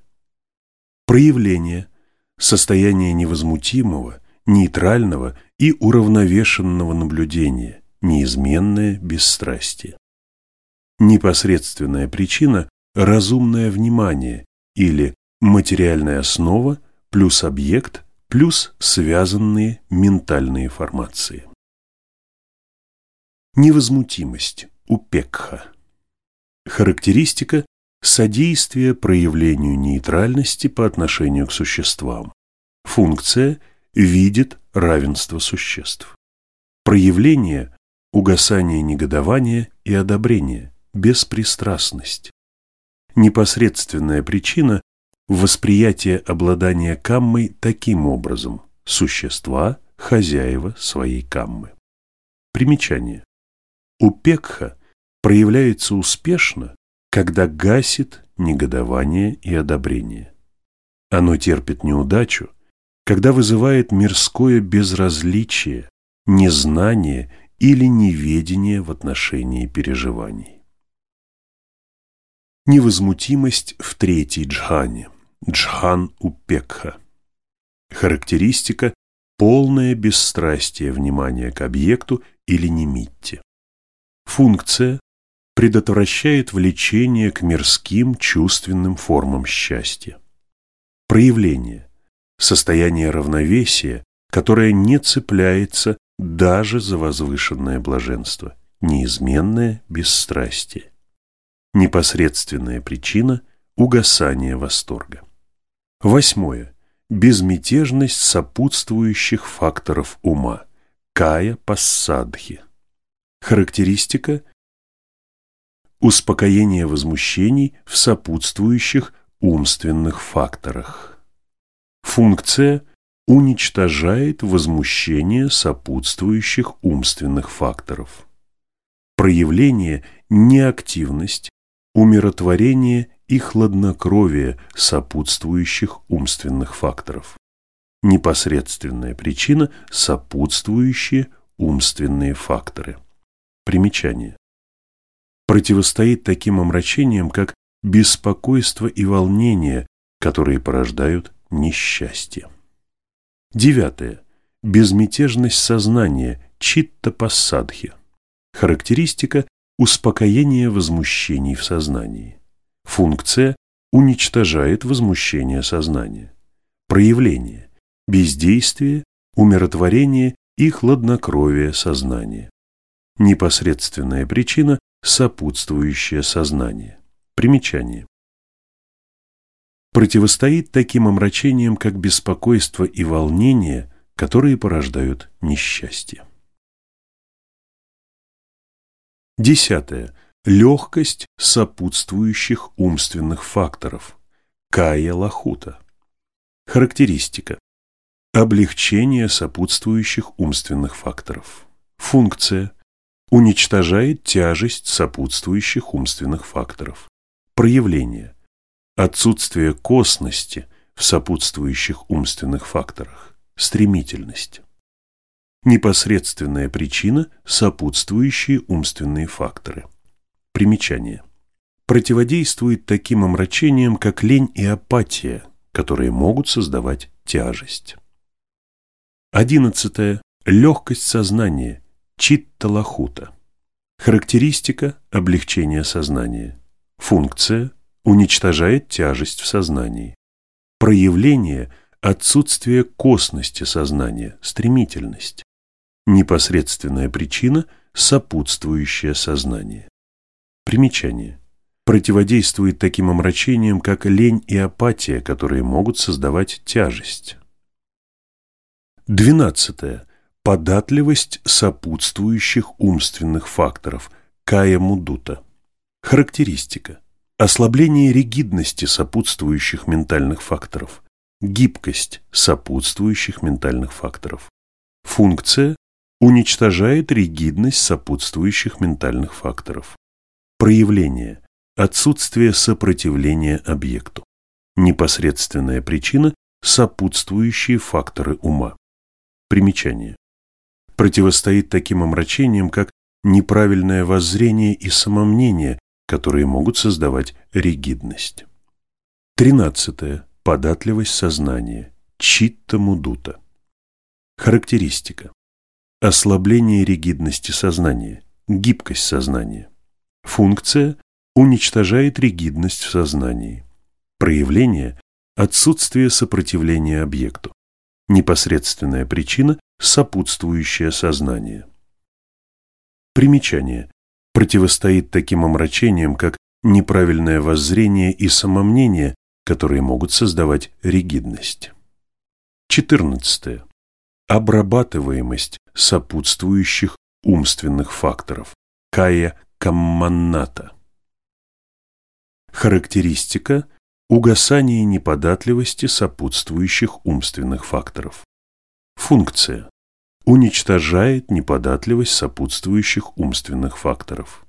Проявление – состояние невозмутимого, нейтрального и уравновешенного наблюдения, неизменное бесстрастие. Непосредственная причина – разумное внимание или материальная основа плюс объект плюс связанные ментальные формации. Невозмутимость, упекха. Характеристика – содействие проявлению нейтральности по отношению к существам. Функция – видит равенство существ. Проявление – угасание негодования и одобрения, беспристрастность. Непосредственная причина – восприятие обладания каммой таким образом – существа, хозяева своей каммы. Примечание. Упекха проявляется успешно, когда гасит негодование и одобрение. Оно терпит неудачу, когда вызывает мирское безразличие, незнание или неведение в отношении переживаний. Невозмутимость в третьей джхане, джхан упекха. Характеристика – полное бесстрастие внимания к объекту или немитте. Функция предотвращает влечение к мирским чувственным формам счастья. Проявление – состояние равновесия, которое не цепляется даже за возвышенное блаженство, неизменное бесстрастие. Непосредственная причина – угасание восторга. Восьмое. Безмятежность сопутствующих факторов ума. Кая пассадхи. Характеристика – успокоение возмущений в сопутствующих умственных факторах. Функция – уничтожает возмущение сопутствующих умственных факторов. Проявление – неактивность, умиротворение и хладнокровие сопутствующих умственных факторов. Непосредственная причина – сопутствующие умственные факторы. Примечание. Противостоит таким омрачениям, как беспокойство и волнение, которые порождают несчастье. Девятое. Безмятежность сознания, читта пассадхи. Характеристика – успокоение возмущений в сознании. Функция – уничтожает возмущение сознания. Проявление – бездействие, умиротворение и хладнокровие сознания непосредственная причина, сопутствующая сознание. Примечание. Противостоит таким омрачениям, как беспокойство и волнение, которые порождают несчастье. Десятое. Легкость сопутствующих умственных факторов. Кая лахута. Характеристика. Облегчение сопутствующих умственных факторов. Функция уничтожает тяжесть сопутствующих умственных факторов. Проявление. Отсутствие косности в сопутствующих умственных факторах – стремительность. Непосредственная причина – сопутствующие умственные факторы. Примечание. Противодействует таким омрачениям, как лень и апатия, которые могут создавать тяжесть. Одиннадцатое. Легкость сознания. Читта-лахута. Характеристика – облегчение сознания. Функция – уничтожает тяжесть в сознании. Проявление – отсутствие косности сознания, стремительность. Непосредственная причина – сопутствующее сознание. Примечание. Противодействует таким омрачениям, как лень и апатия, которые могут создавать тяжесть. Двенадцатое. Податливость сопутствующих умственных факторов. Кая Мудута. Характеристика. Ослабление ригидности сопутствующих ментальных факторов. Гибкость сопутствующих ментальных факторов. Функция уничтожает ригидность сопутствующих ментальных факторов. Проявление – отсутствие сопротивления объекту. Непосредственная причина – сопутствующие факторы ума. Примечание. Противостоит таким омрачениям, как неправильное воззрение и самомнение, которые могут создавать ригидность. Тринадцатое. Податливость сознания. Читта мудута. Характеристика. Ослабление ригидности сознания. Гибкость сознания. Функция уничтожает ригидность в сознании. Проявление – отсутствие сопротивления объекту. Непосредственная причина – сопутствующее сознание. Примечание противостоит таким омрачениям, как неправильное воззрение и самомнение, которые могут создавать ригидность. 14. Обрабатываемость сопутствующих умственных факторов. Кая камманата. Характеристика – угасание неподатливости сопутствующих умственных факторов. Функция уничтожает неподатливость сопутствующих умственных факторов.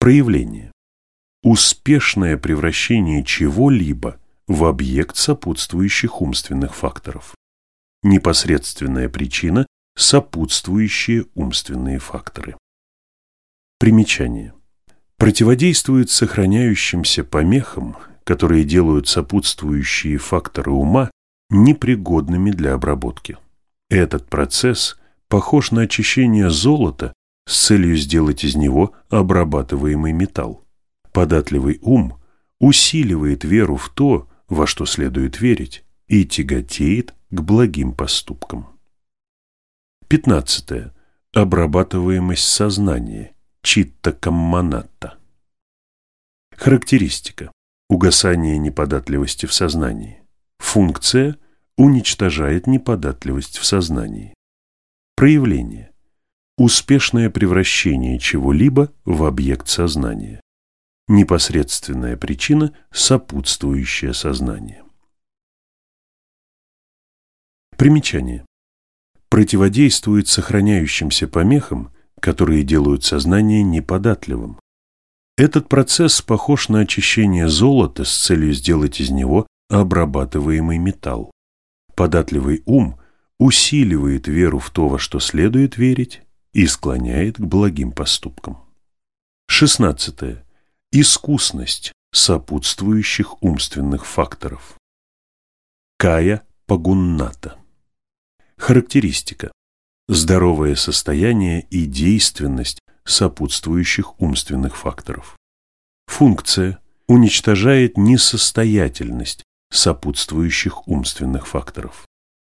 Проявление. Успешное превращение чего-либо в объект сопутствующих умственных факторов. Непосредственная причина – сопутствующие умственные факторы. Примечание. Противодействует сохраняющимся помехам, которые делают сопутствующие факторы ума непригодными для обработки. Этот процесс похож на очищение золота с целью сделать из него обрабатываемый металл. Податливый ум усиливает веру в то, во что следует верить, и тяготеет к благим поступкам. 15. Обрабатываемость сознания. Читта камманатта. Характеристика. Угасание неподатливости в сознании. Функция – уничтожает неподатливость в сознании. Проявление. Успешное превращение чего-либо в объект сознания. Непосредственная причина – сопутствующее сознание. Примечание. Противодействует сохраняющимся помехам, которые делают сознание неподатливым. Этот процесс похож на очищение золота с целью сделать из него обрабатываемый металл податливый ум усиливает веру в то, во что следует верить, и склоняет к благим поступкам. 16. Искусность сопутствующих умственных факторов. Кая Пагунната. Характеристика. Здоровое состояние и действенность сопутствующих умственных факторов. Функция уничтожает несостоятельность сопутствующих умственных факторов.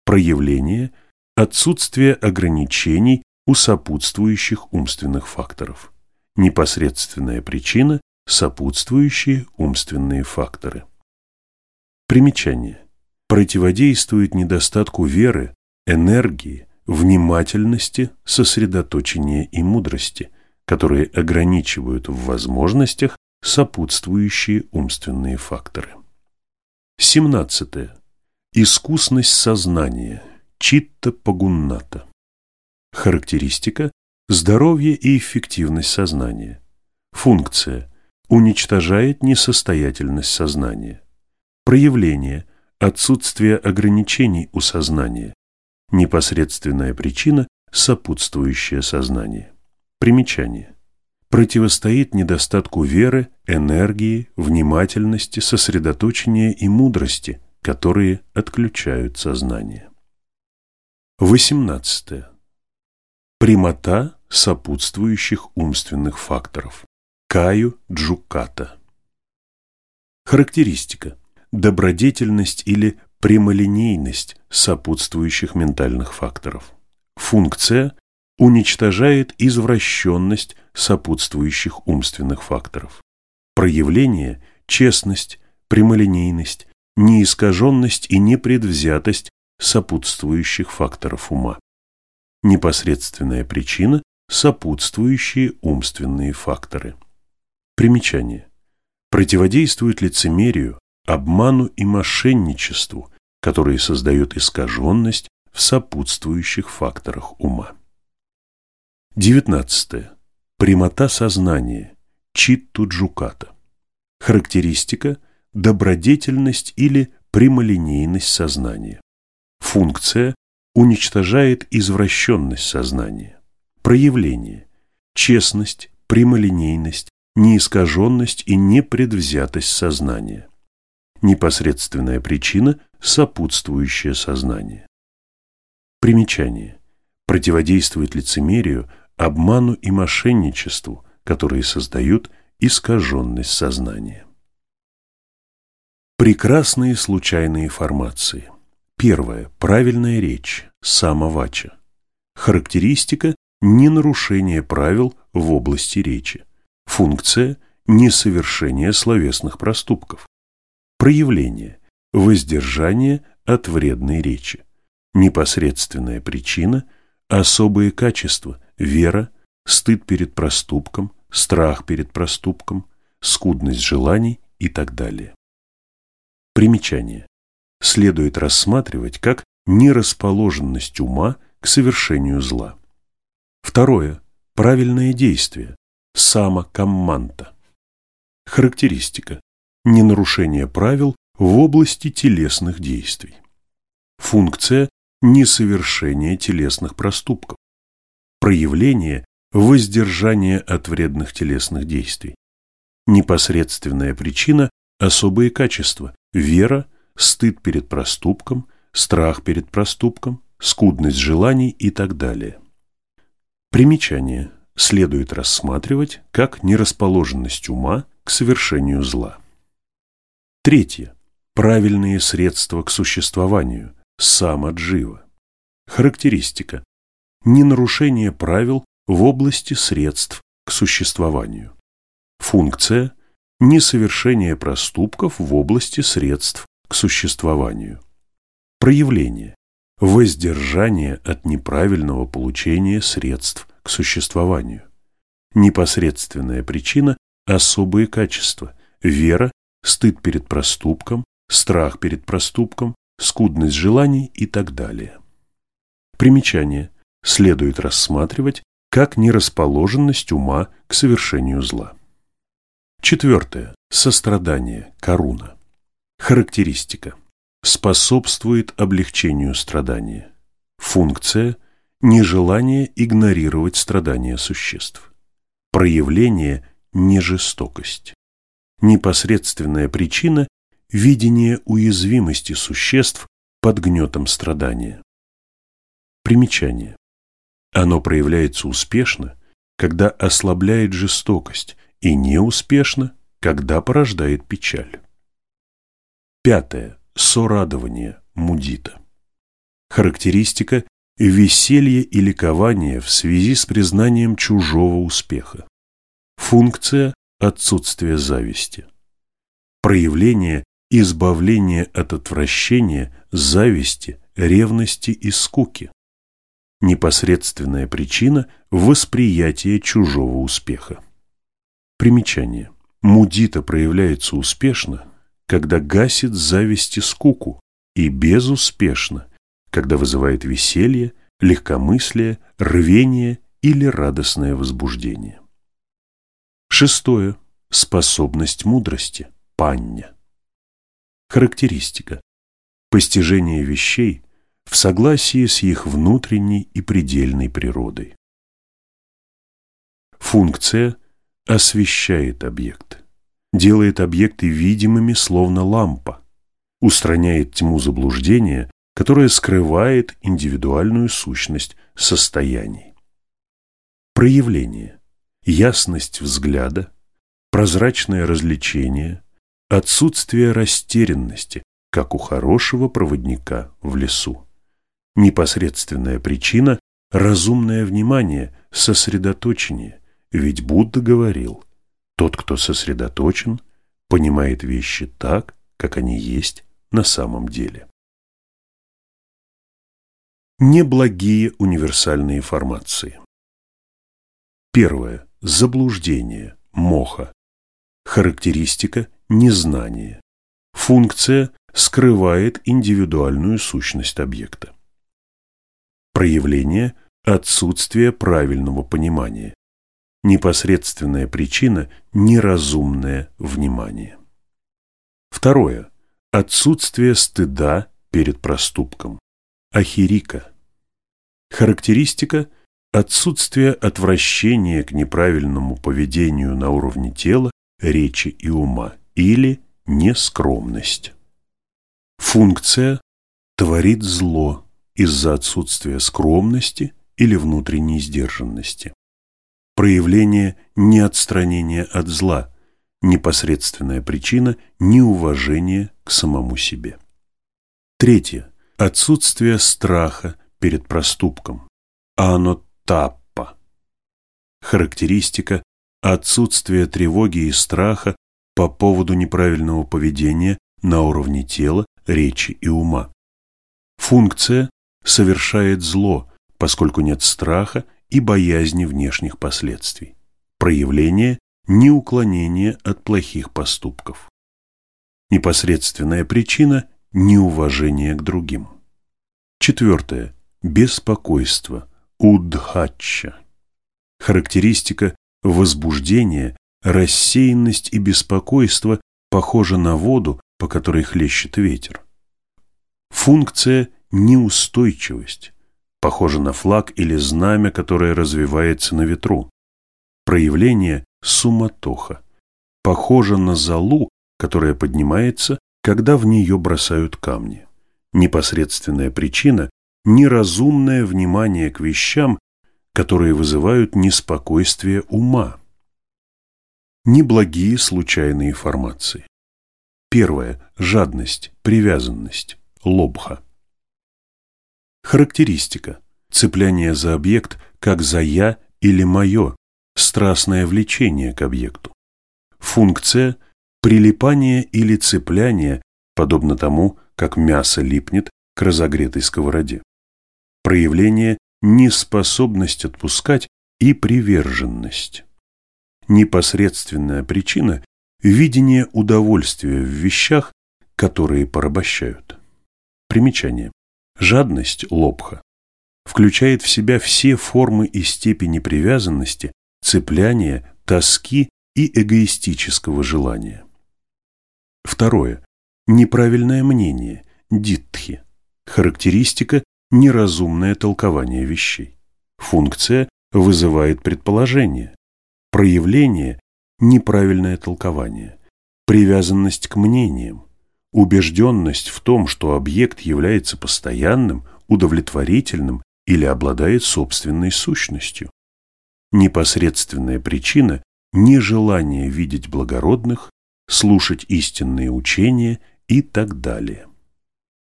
Проявление – отсутствие ограничений у сопутствующих умственных факторов. Непосредственная причина – сопутствующие умственные факторы. Примечание. Противодействует недостатку веры, энергии, внимательности, сосредоточения и мудрости, которые ограничивают в возможностях сопутствующие умственные факторы. 17. Искусность сознания. Читта пагунната. Характеристика – здоровье и эффективность сознания. Функция – уничтожает несостоятельность сознания. Проявление – отсутствие ограничений у сознания, непосредственная причина – сопутствующее сознание. Примечание. Противостоит недостатку веры, энергии, внимательности, сосредоточения и мудрости, которые отключают сознание. 18. Прямота сопутствующих умственных факторов. Каю Джуката. Характеристика. Добродетельность или прямолинейность сопутствующих ментальных факторов. Функция уничтожает извращенность сопутствующих умственных факторов. Проявление – честность, прямолинейность, неискаженность и непредвзятость сопутствующих факторов ума. Непосредственная причина – сопутствующие умственные факторы. Примечание. Противодействует лицемерию, обману и мошенничеству, которые создают искаженность в сопутствующих факторах ума. 19. Прямота сознания. Читту джуката. Характеристика – добродетельность или прямолинейность сознания. Функция – уничтожает извращенность сознания. Проявление – честность, прямолинейность, неискаженность и непредвзятость сознания. Непосредственная причина – сопутствующее сознание. Примечание. Противодействует лицемерию, обману и мошенничеству, которые создают искаженность сознания. Прекрасные случайные формации. Первое. Правильная речь. Самовача. Характеристика – ненарушение правил в области речи. Функция – несовершение словесных проступков. Проявление – воздержание от вредной речи непосредственная причина, особые качества – вера, стыд перед проступком, страх перед проступком, скудность желаний и так далее. Примечание. Следует рассматривать как нерасположенность ума к совершению зла. Второе. Правильное действие. Самокомманта. Характеристика. Ненарушение правил в области телесных действий. Функция несовершение телесных проступков, проявление воздержания от вредных телесных действий. Непосредственная причина – особые качества – вера, стыд перед проступком, страх перед проступком, скудность желаний и так далее. Примечание следует рассматривать как нерасположенность ума к совершению зла. Третье. Правильные средства к существованию, самаджива. Характеристика. Ненарушение правил в области средств к существованию. Функция. Несовершение проступков в области средств к существованию. Проявление. Воздержание от неправильного получения средств к существованию. Непосредственная причина – особые качества – вера, стыд перед проступком, страх перед проступком, скудность желаний и так далее. Примечание. Следует рассматривать как нерасположенность ума к совершению зла. Четвертое. Сострадание, коруна. Характеристика. Способствует облегчению страдания. Функция – нежелание игнорировать страдания существ. Проявление – нежестокость. Непосредственная причина видение уязвимости существ под гнетом страдания. Примечание. Оно проявляется успешно, когда ослабляет жестокость, и неуспешно, когда порождает печаль. Пятое. Сорадование, мудита. Характеристика – веселье и ликование в связи с признанием чужого успеха. Функция – отсутствие зависти. Проявление избавление от отвращения, зависти, ревности и скуки. Непосредственная причина – восприятие чужого успеха. Примечание. Мудита проявляется успешно, когда гасит зависть и скуку, и безуспешно, когда вызывает веселье, легкомыслие, рвение или радостное возбуждение. Шестое. Способность мудрости – пання. Характеристика. постижение вещей в согласии с их внутренней и предельной природой. Функция освещает объект, делает объекты видимыми, словно лампа, устраняет тьму заблуждения, которое скрывает индивидуальную сущность состояний. Проявление, ясность взгляда, прозрачное развлечение, отсутствие растерянности, как у хорошего проводника в лесу. Непосредственная причина – разумное внимание, сосредоточение, ведь Будда говорил, тот, кто сосредоточен, понимает вещи так, как они есть на самом деле. Неблагие универсальные формации. Первое. Заблуждение, моха. Характеристика – незнание. Функция скрывает индивидуальную сущность объекта. Проявление – отсутствие правильного понимания. Непосредственная причина – неразумное внимание. Второе. Отсутствие стыда перед проступком. Ахирика. Характеристика – отсутствие отвращения к неправильному поведению на уровне тела, речи и ума или нескромность. Функция творит зло из-за отсутствия скромности или внутренней сдержанности. Проявление неотстранения от зла, непосредственная причина неуважения к самому себе. Третье. Отсутствие страха перед проступком. Анотаппа. Характеристика отсутствие тревоги и страха по поводу неправильного поведения на уровне тела, речи и ума. Функция совершает зло, поскольку нет страха и боязни внешних последствий. Проявление – неуклонение от плохих поступков. Непосредственная причина – неуважение к другим. Четвертое. Беспокойство. Удхачча. Характеристика – возбуждение, рассеянность и беспокойство похожи на воду, по которой хлещет ветер. Функция – неустойчивость, похожа на флаг или знамя, которое развивается на ветру. Проявление – суматоха, похоже на залу, которая поднимается, когда в нее бросают камни. Непосредственная причина – неразумное внимание к вещам, которые вызывают неспокойствие ума. Неблагие случайные формации. Первое – жадность, привязанность, лобха. Характеристика – цепляние за объект как за «я» или «моё», страстное влечение к объекту. Функция – прилипание или цепляние, подобно тому, как мясо липнет к разогретой сковороде. Проявление – неспособность отпускать и приверженность. Непосредственная причина видение удовольствия в вещах, которые порабощают. Примечание. Жадность лобха включает в себя все формы и степени привязанности, цепляния, тоски и эгоистического желания. Второе. Неправильное мнение, дитхи. Характеристика – неразумное толкование вещей. Функция вызывает предположение. Проявление неправильное толкование, привязанность к мнениям, убежденность в том, что объект является постоянным, удовлетворительным или обладает собственной сущностью. Непосредственная причина – нежелание видеть благородных, слушать истинные учения и так далее.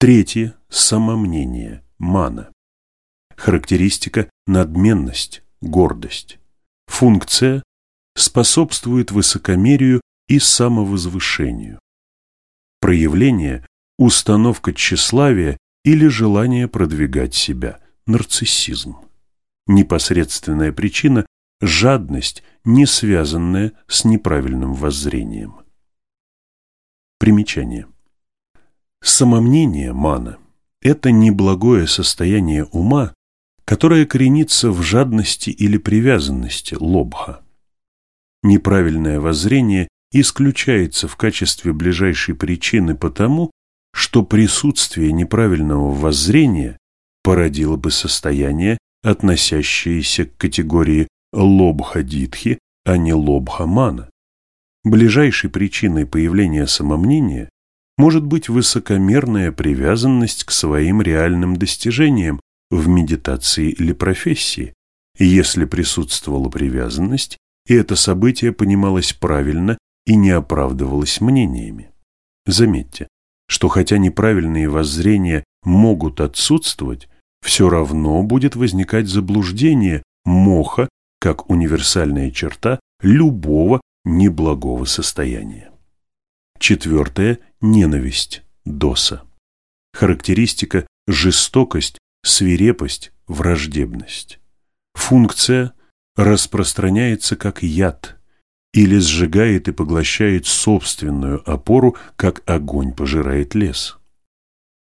Третье – самомнение, мана. Характеристика – надменность, гордость. Функция способствует высокомерию и самовозвышению. Проявление – установка тщеславия или желание продвигать себя, нарциссизм. Непосредственная причина – жадность, не связанная с неправильным воззрением. Примечание. Самомнение мана – это неблагое состояние ума, которое коренится в жадности или привязанности лобха неправильное воззрение исключается в качестве ближайшей причины потому, что присутствие неправильного воззрения породило бы состояние, относящееся к категории лобхадитхи, а не лобхамана. Ближайшей причиной появления самомнения может быть высокомерная привязанность к своим реальным достижениям в медитации или профессии, если присутствовала привязанность, и это событие понималось правильно и не оправдывалось мнениями. Заметьте, что хотя неправильные воззрения могут отсутствовать, все равно будет возникать заблуждение моха как универсальная черта любого неблагого состояния. Четвертое – ненависть, доса. Характеристика – жестокость, свирепость, враждебность. Функция распространяется как яд или сжигает и поглощает собственную опору, как огонь пожирает лес.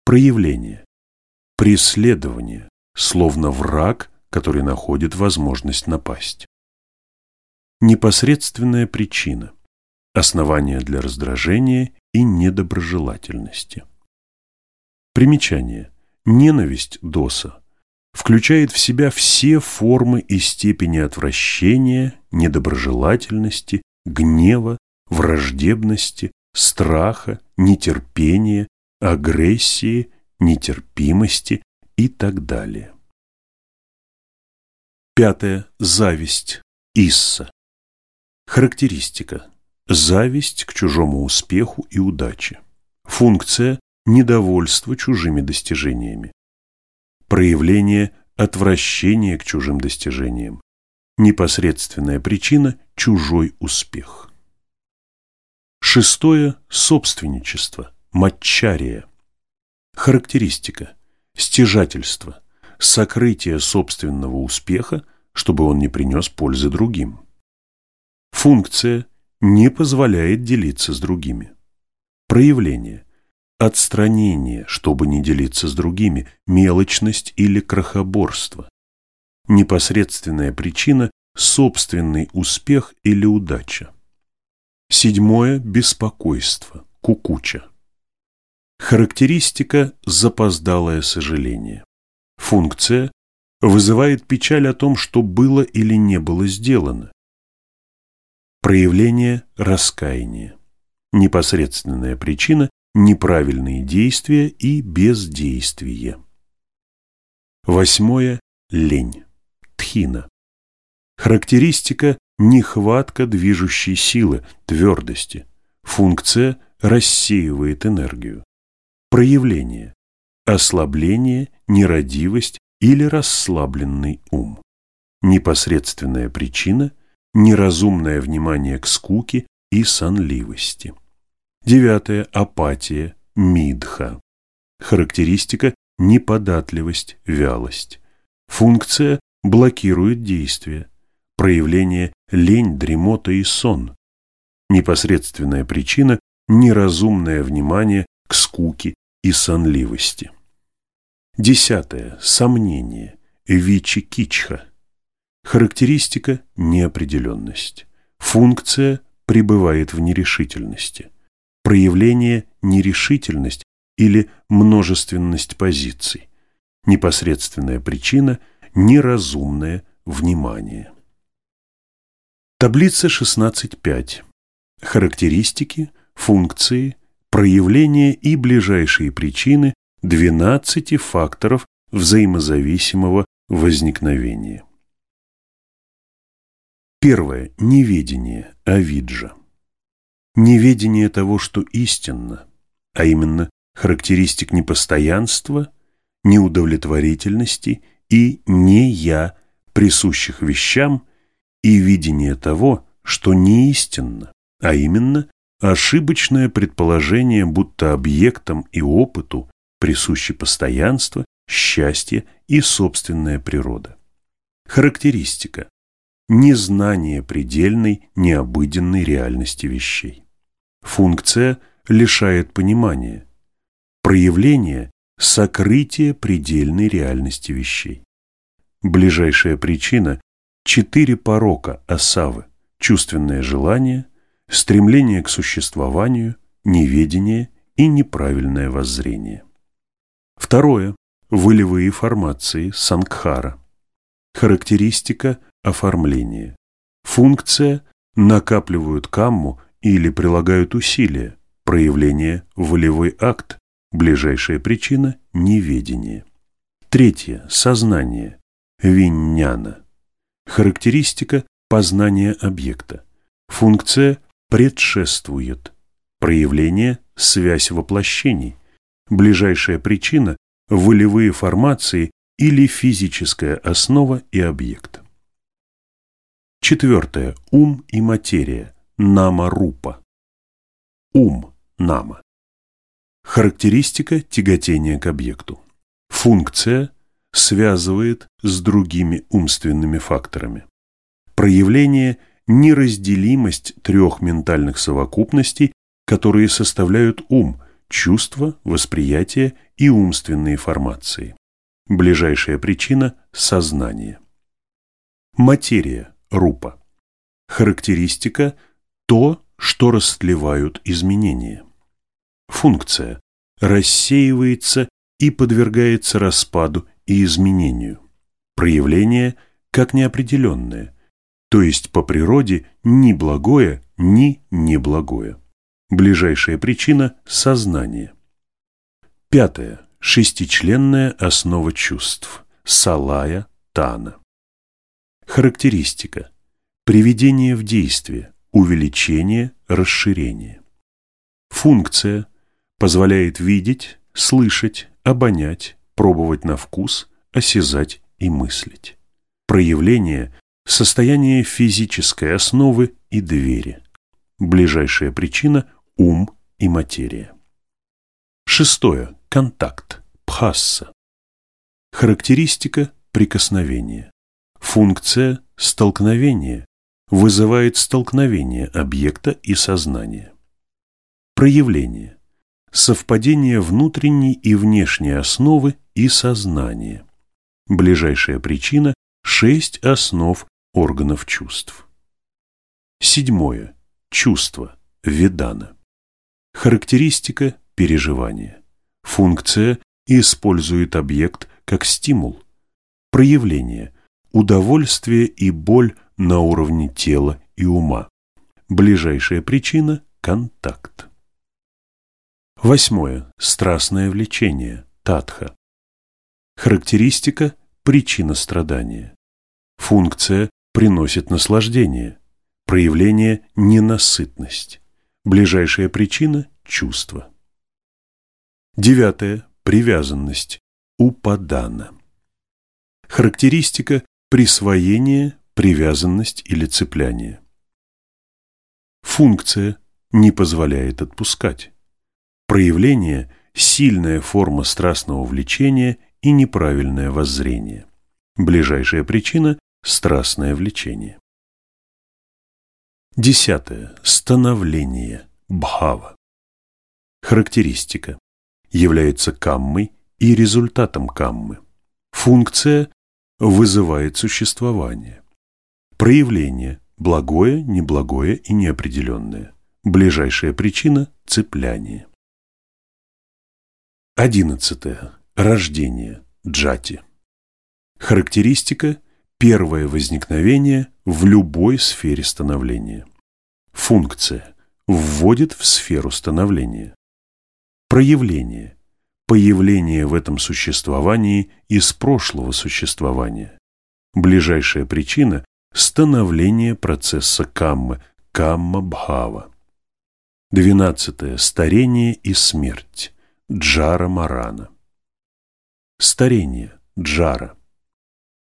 Проявление. Преследование, словно враг, который находит возможность напасть. Непосредственная причина. Основание для раздражения и недоброжелательности. Примечание. Ненависть Доса включает в себя все формы и степени отвращения, недоброжелательности, гнева, враждебности, страха, нетерпения, агрессии, нетерпимости и так далее. Пятое. Зависть. Исса. Характеристика. Зависть к чужому успеху и удаче. Функция – недовольство чужими достижениями проявление отвращения к чужим достижениям, непосредственная причина – чужой успех. Шестое – собственничество, матчария. Характеристика – стяжательство, сокрытие собственного успеха, чтобы он не принес пользы другим. Функция – не позволяет делиться с другими. Проявление Отстранение, чтобы не делиться с другими, мелочность или крохоборство. Непосредственная причина – собственный успех или удача. Седьмое – беспокойство, кукуча. Характеристика – запоздалое сожаление. Функция – вызывает печаль о том, что было или не было сделано. Проявление – раскаяние. Непосредственная причина неправильные действия и бездействие. Восьмое – лень, тхина. Характеристика – нехватка движущей силы, твердости. Функция – рассеивает энергию. Проявление – ослабление, нерадивость или расслабленный ум. Непосредственная причина – неразумное внимание к скуке и сонливости. Девятое. Апатия, мидха. Характеристика – неподатливость, вялость. Функция – блокирует действие. Проявление – лень, дремота и сон. Непосредственная причина – неразумное внимание к скуке и сонливости. Десятое. Сомнение, вичи-кичха. Характеристика – неопределенность. Функция – пребывает в нерешительности проявление нерешительность или множественность позиций. Непосредственная причина – неразумное внимание. Таблица 16.5. Характеристики, функции, проявления и ближайшие причины 12 факторов взаимозависимого возникновения. Первое. Неведение, авиджа неведение того, что истинно, а именно характеристик непостоянства, неудовлетворительности и «не я», присущих вещам, и видение того, что не истинно, а именно ошибочное предположение, будто объектам и опыту присущи постоянство, счастье и собственная природа. Характеристика – незнание предельной, необыденной реальности вещей. Функция лишает понимания. Проявление – сокрытие предельной реальности вещей. Ближайшая причина – четыре порока осавы – чувственное желание, стремление к существованию, неведение и неправильное воззрение. Второе. Волевые формации сангхара. Характеристика оформления. Функция накапливают камму или прилагают усилия. Проявление волевой акт. Ближайшая причина – неведение. Третье. Сознание. Винняна. Характеристика познания объекта. Функция предшествует. Проявление – связь воплощений. Ближайшая причина – волевые формации или физическая основа и объект. Четвертое. Ум и материя. Нама-рупа. Ум. Нама. Характеристика тяготения к объекту. Функция связывает с другими умственными факторами. Проявление – неразделимость трех ментальных совокупностей, которые составляют ум, чувства, восприятие и умственные формации. Ближайшая причина – сознание. Материя – рупа. Характеристика – то, что растлевают изменения. Функция – рассеивается и подвергается распаду и изменению. Проявление как неопределенное, то есть по природе ни благое, ни неблагое. Ближайшая причина – сознание. Пятое. Шестичленная основа чувств. Салая Тана. Характеристика. Приведение в действие, увеличение, расширение. Функция. Позволяет видеть, слышать, обонять, пробовать на вкус, осязать и мыслить. Проявление – состояние физической основы и двери. Ближайшая причина – ум и материя. Шестое. Контакт. Пхасса. Характеристика – прикосновение. Функция – столкновение. Вызывает столкновение объекта и сознания. Проявление совпадение внутренней и внешней основы и сознания. Ближайшая причина – шесть основ органов чувств. Седьмое. Чувство. Ведана. Характеристика – переживания. Функция – использует объект как стимул. Проявление – удовольствие и боль на уровне тела и ума. Ближайшая причина – контакт. Восьмое. Страстное влечение. Татха. Характеристика – причина страдания. Функция – приносит наслаждение. Проявление – ненасытность. Ближайшая причина – чувство. Девятое. Привязанность. Упадана. Характеристика – присвоение, привязанность или цепляние. Функция – не позволяет отпускать. Проявление – сильная форма страстного влечения и неправильное воззрение. Ближайшая причина – страстное влечение. Десятое. Становление. Бхава. Характеристика. Является каммой и результатом каммы. Функция вызывает существование. Проявление – благое, неблагое и неопределенное. Ближайшая причина – цепляние. Одиннадцатое. Рождение. Джати. Характеристика – первое возникновение в любой сфере становления. Функция – вводит в сферу становления. Проявление – появление в этом существовании из прошлого существования. Ближайшая причина – становление процесса каммы, камма-бхава. Двенадцатое. Старение и смерть. Джара Марана. Старение. Джара.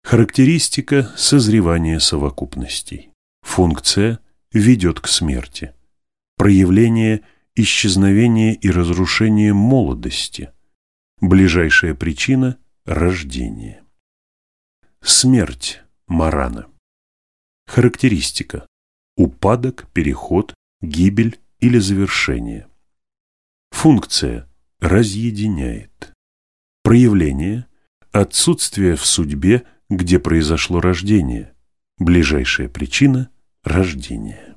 Характеристика созревания совокупностей. Функция ведет к смерти. Проявление исчезновения и разрушения молодости. Ближайшая причина – рождение. Смерть Марана. Характеристика – упадок, переход, гибель или завершение. Функция разъединяет. Проявление – отсутствие в судьбе, где произошло рождение. Ближайшая причина – рождение.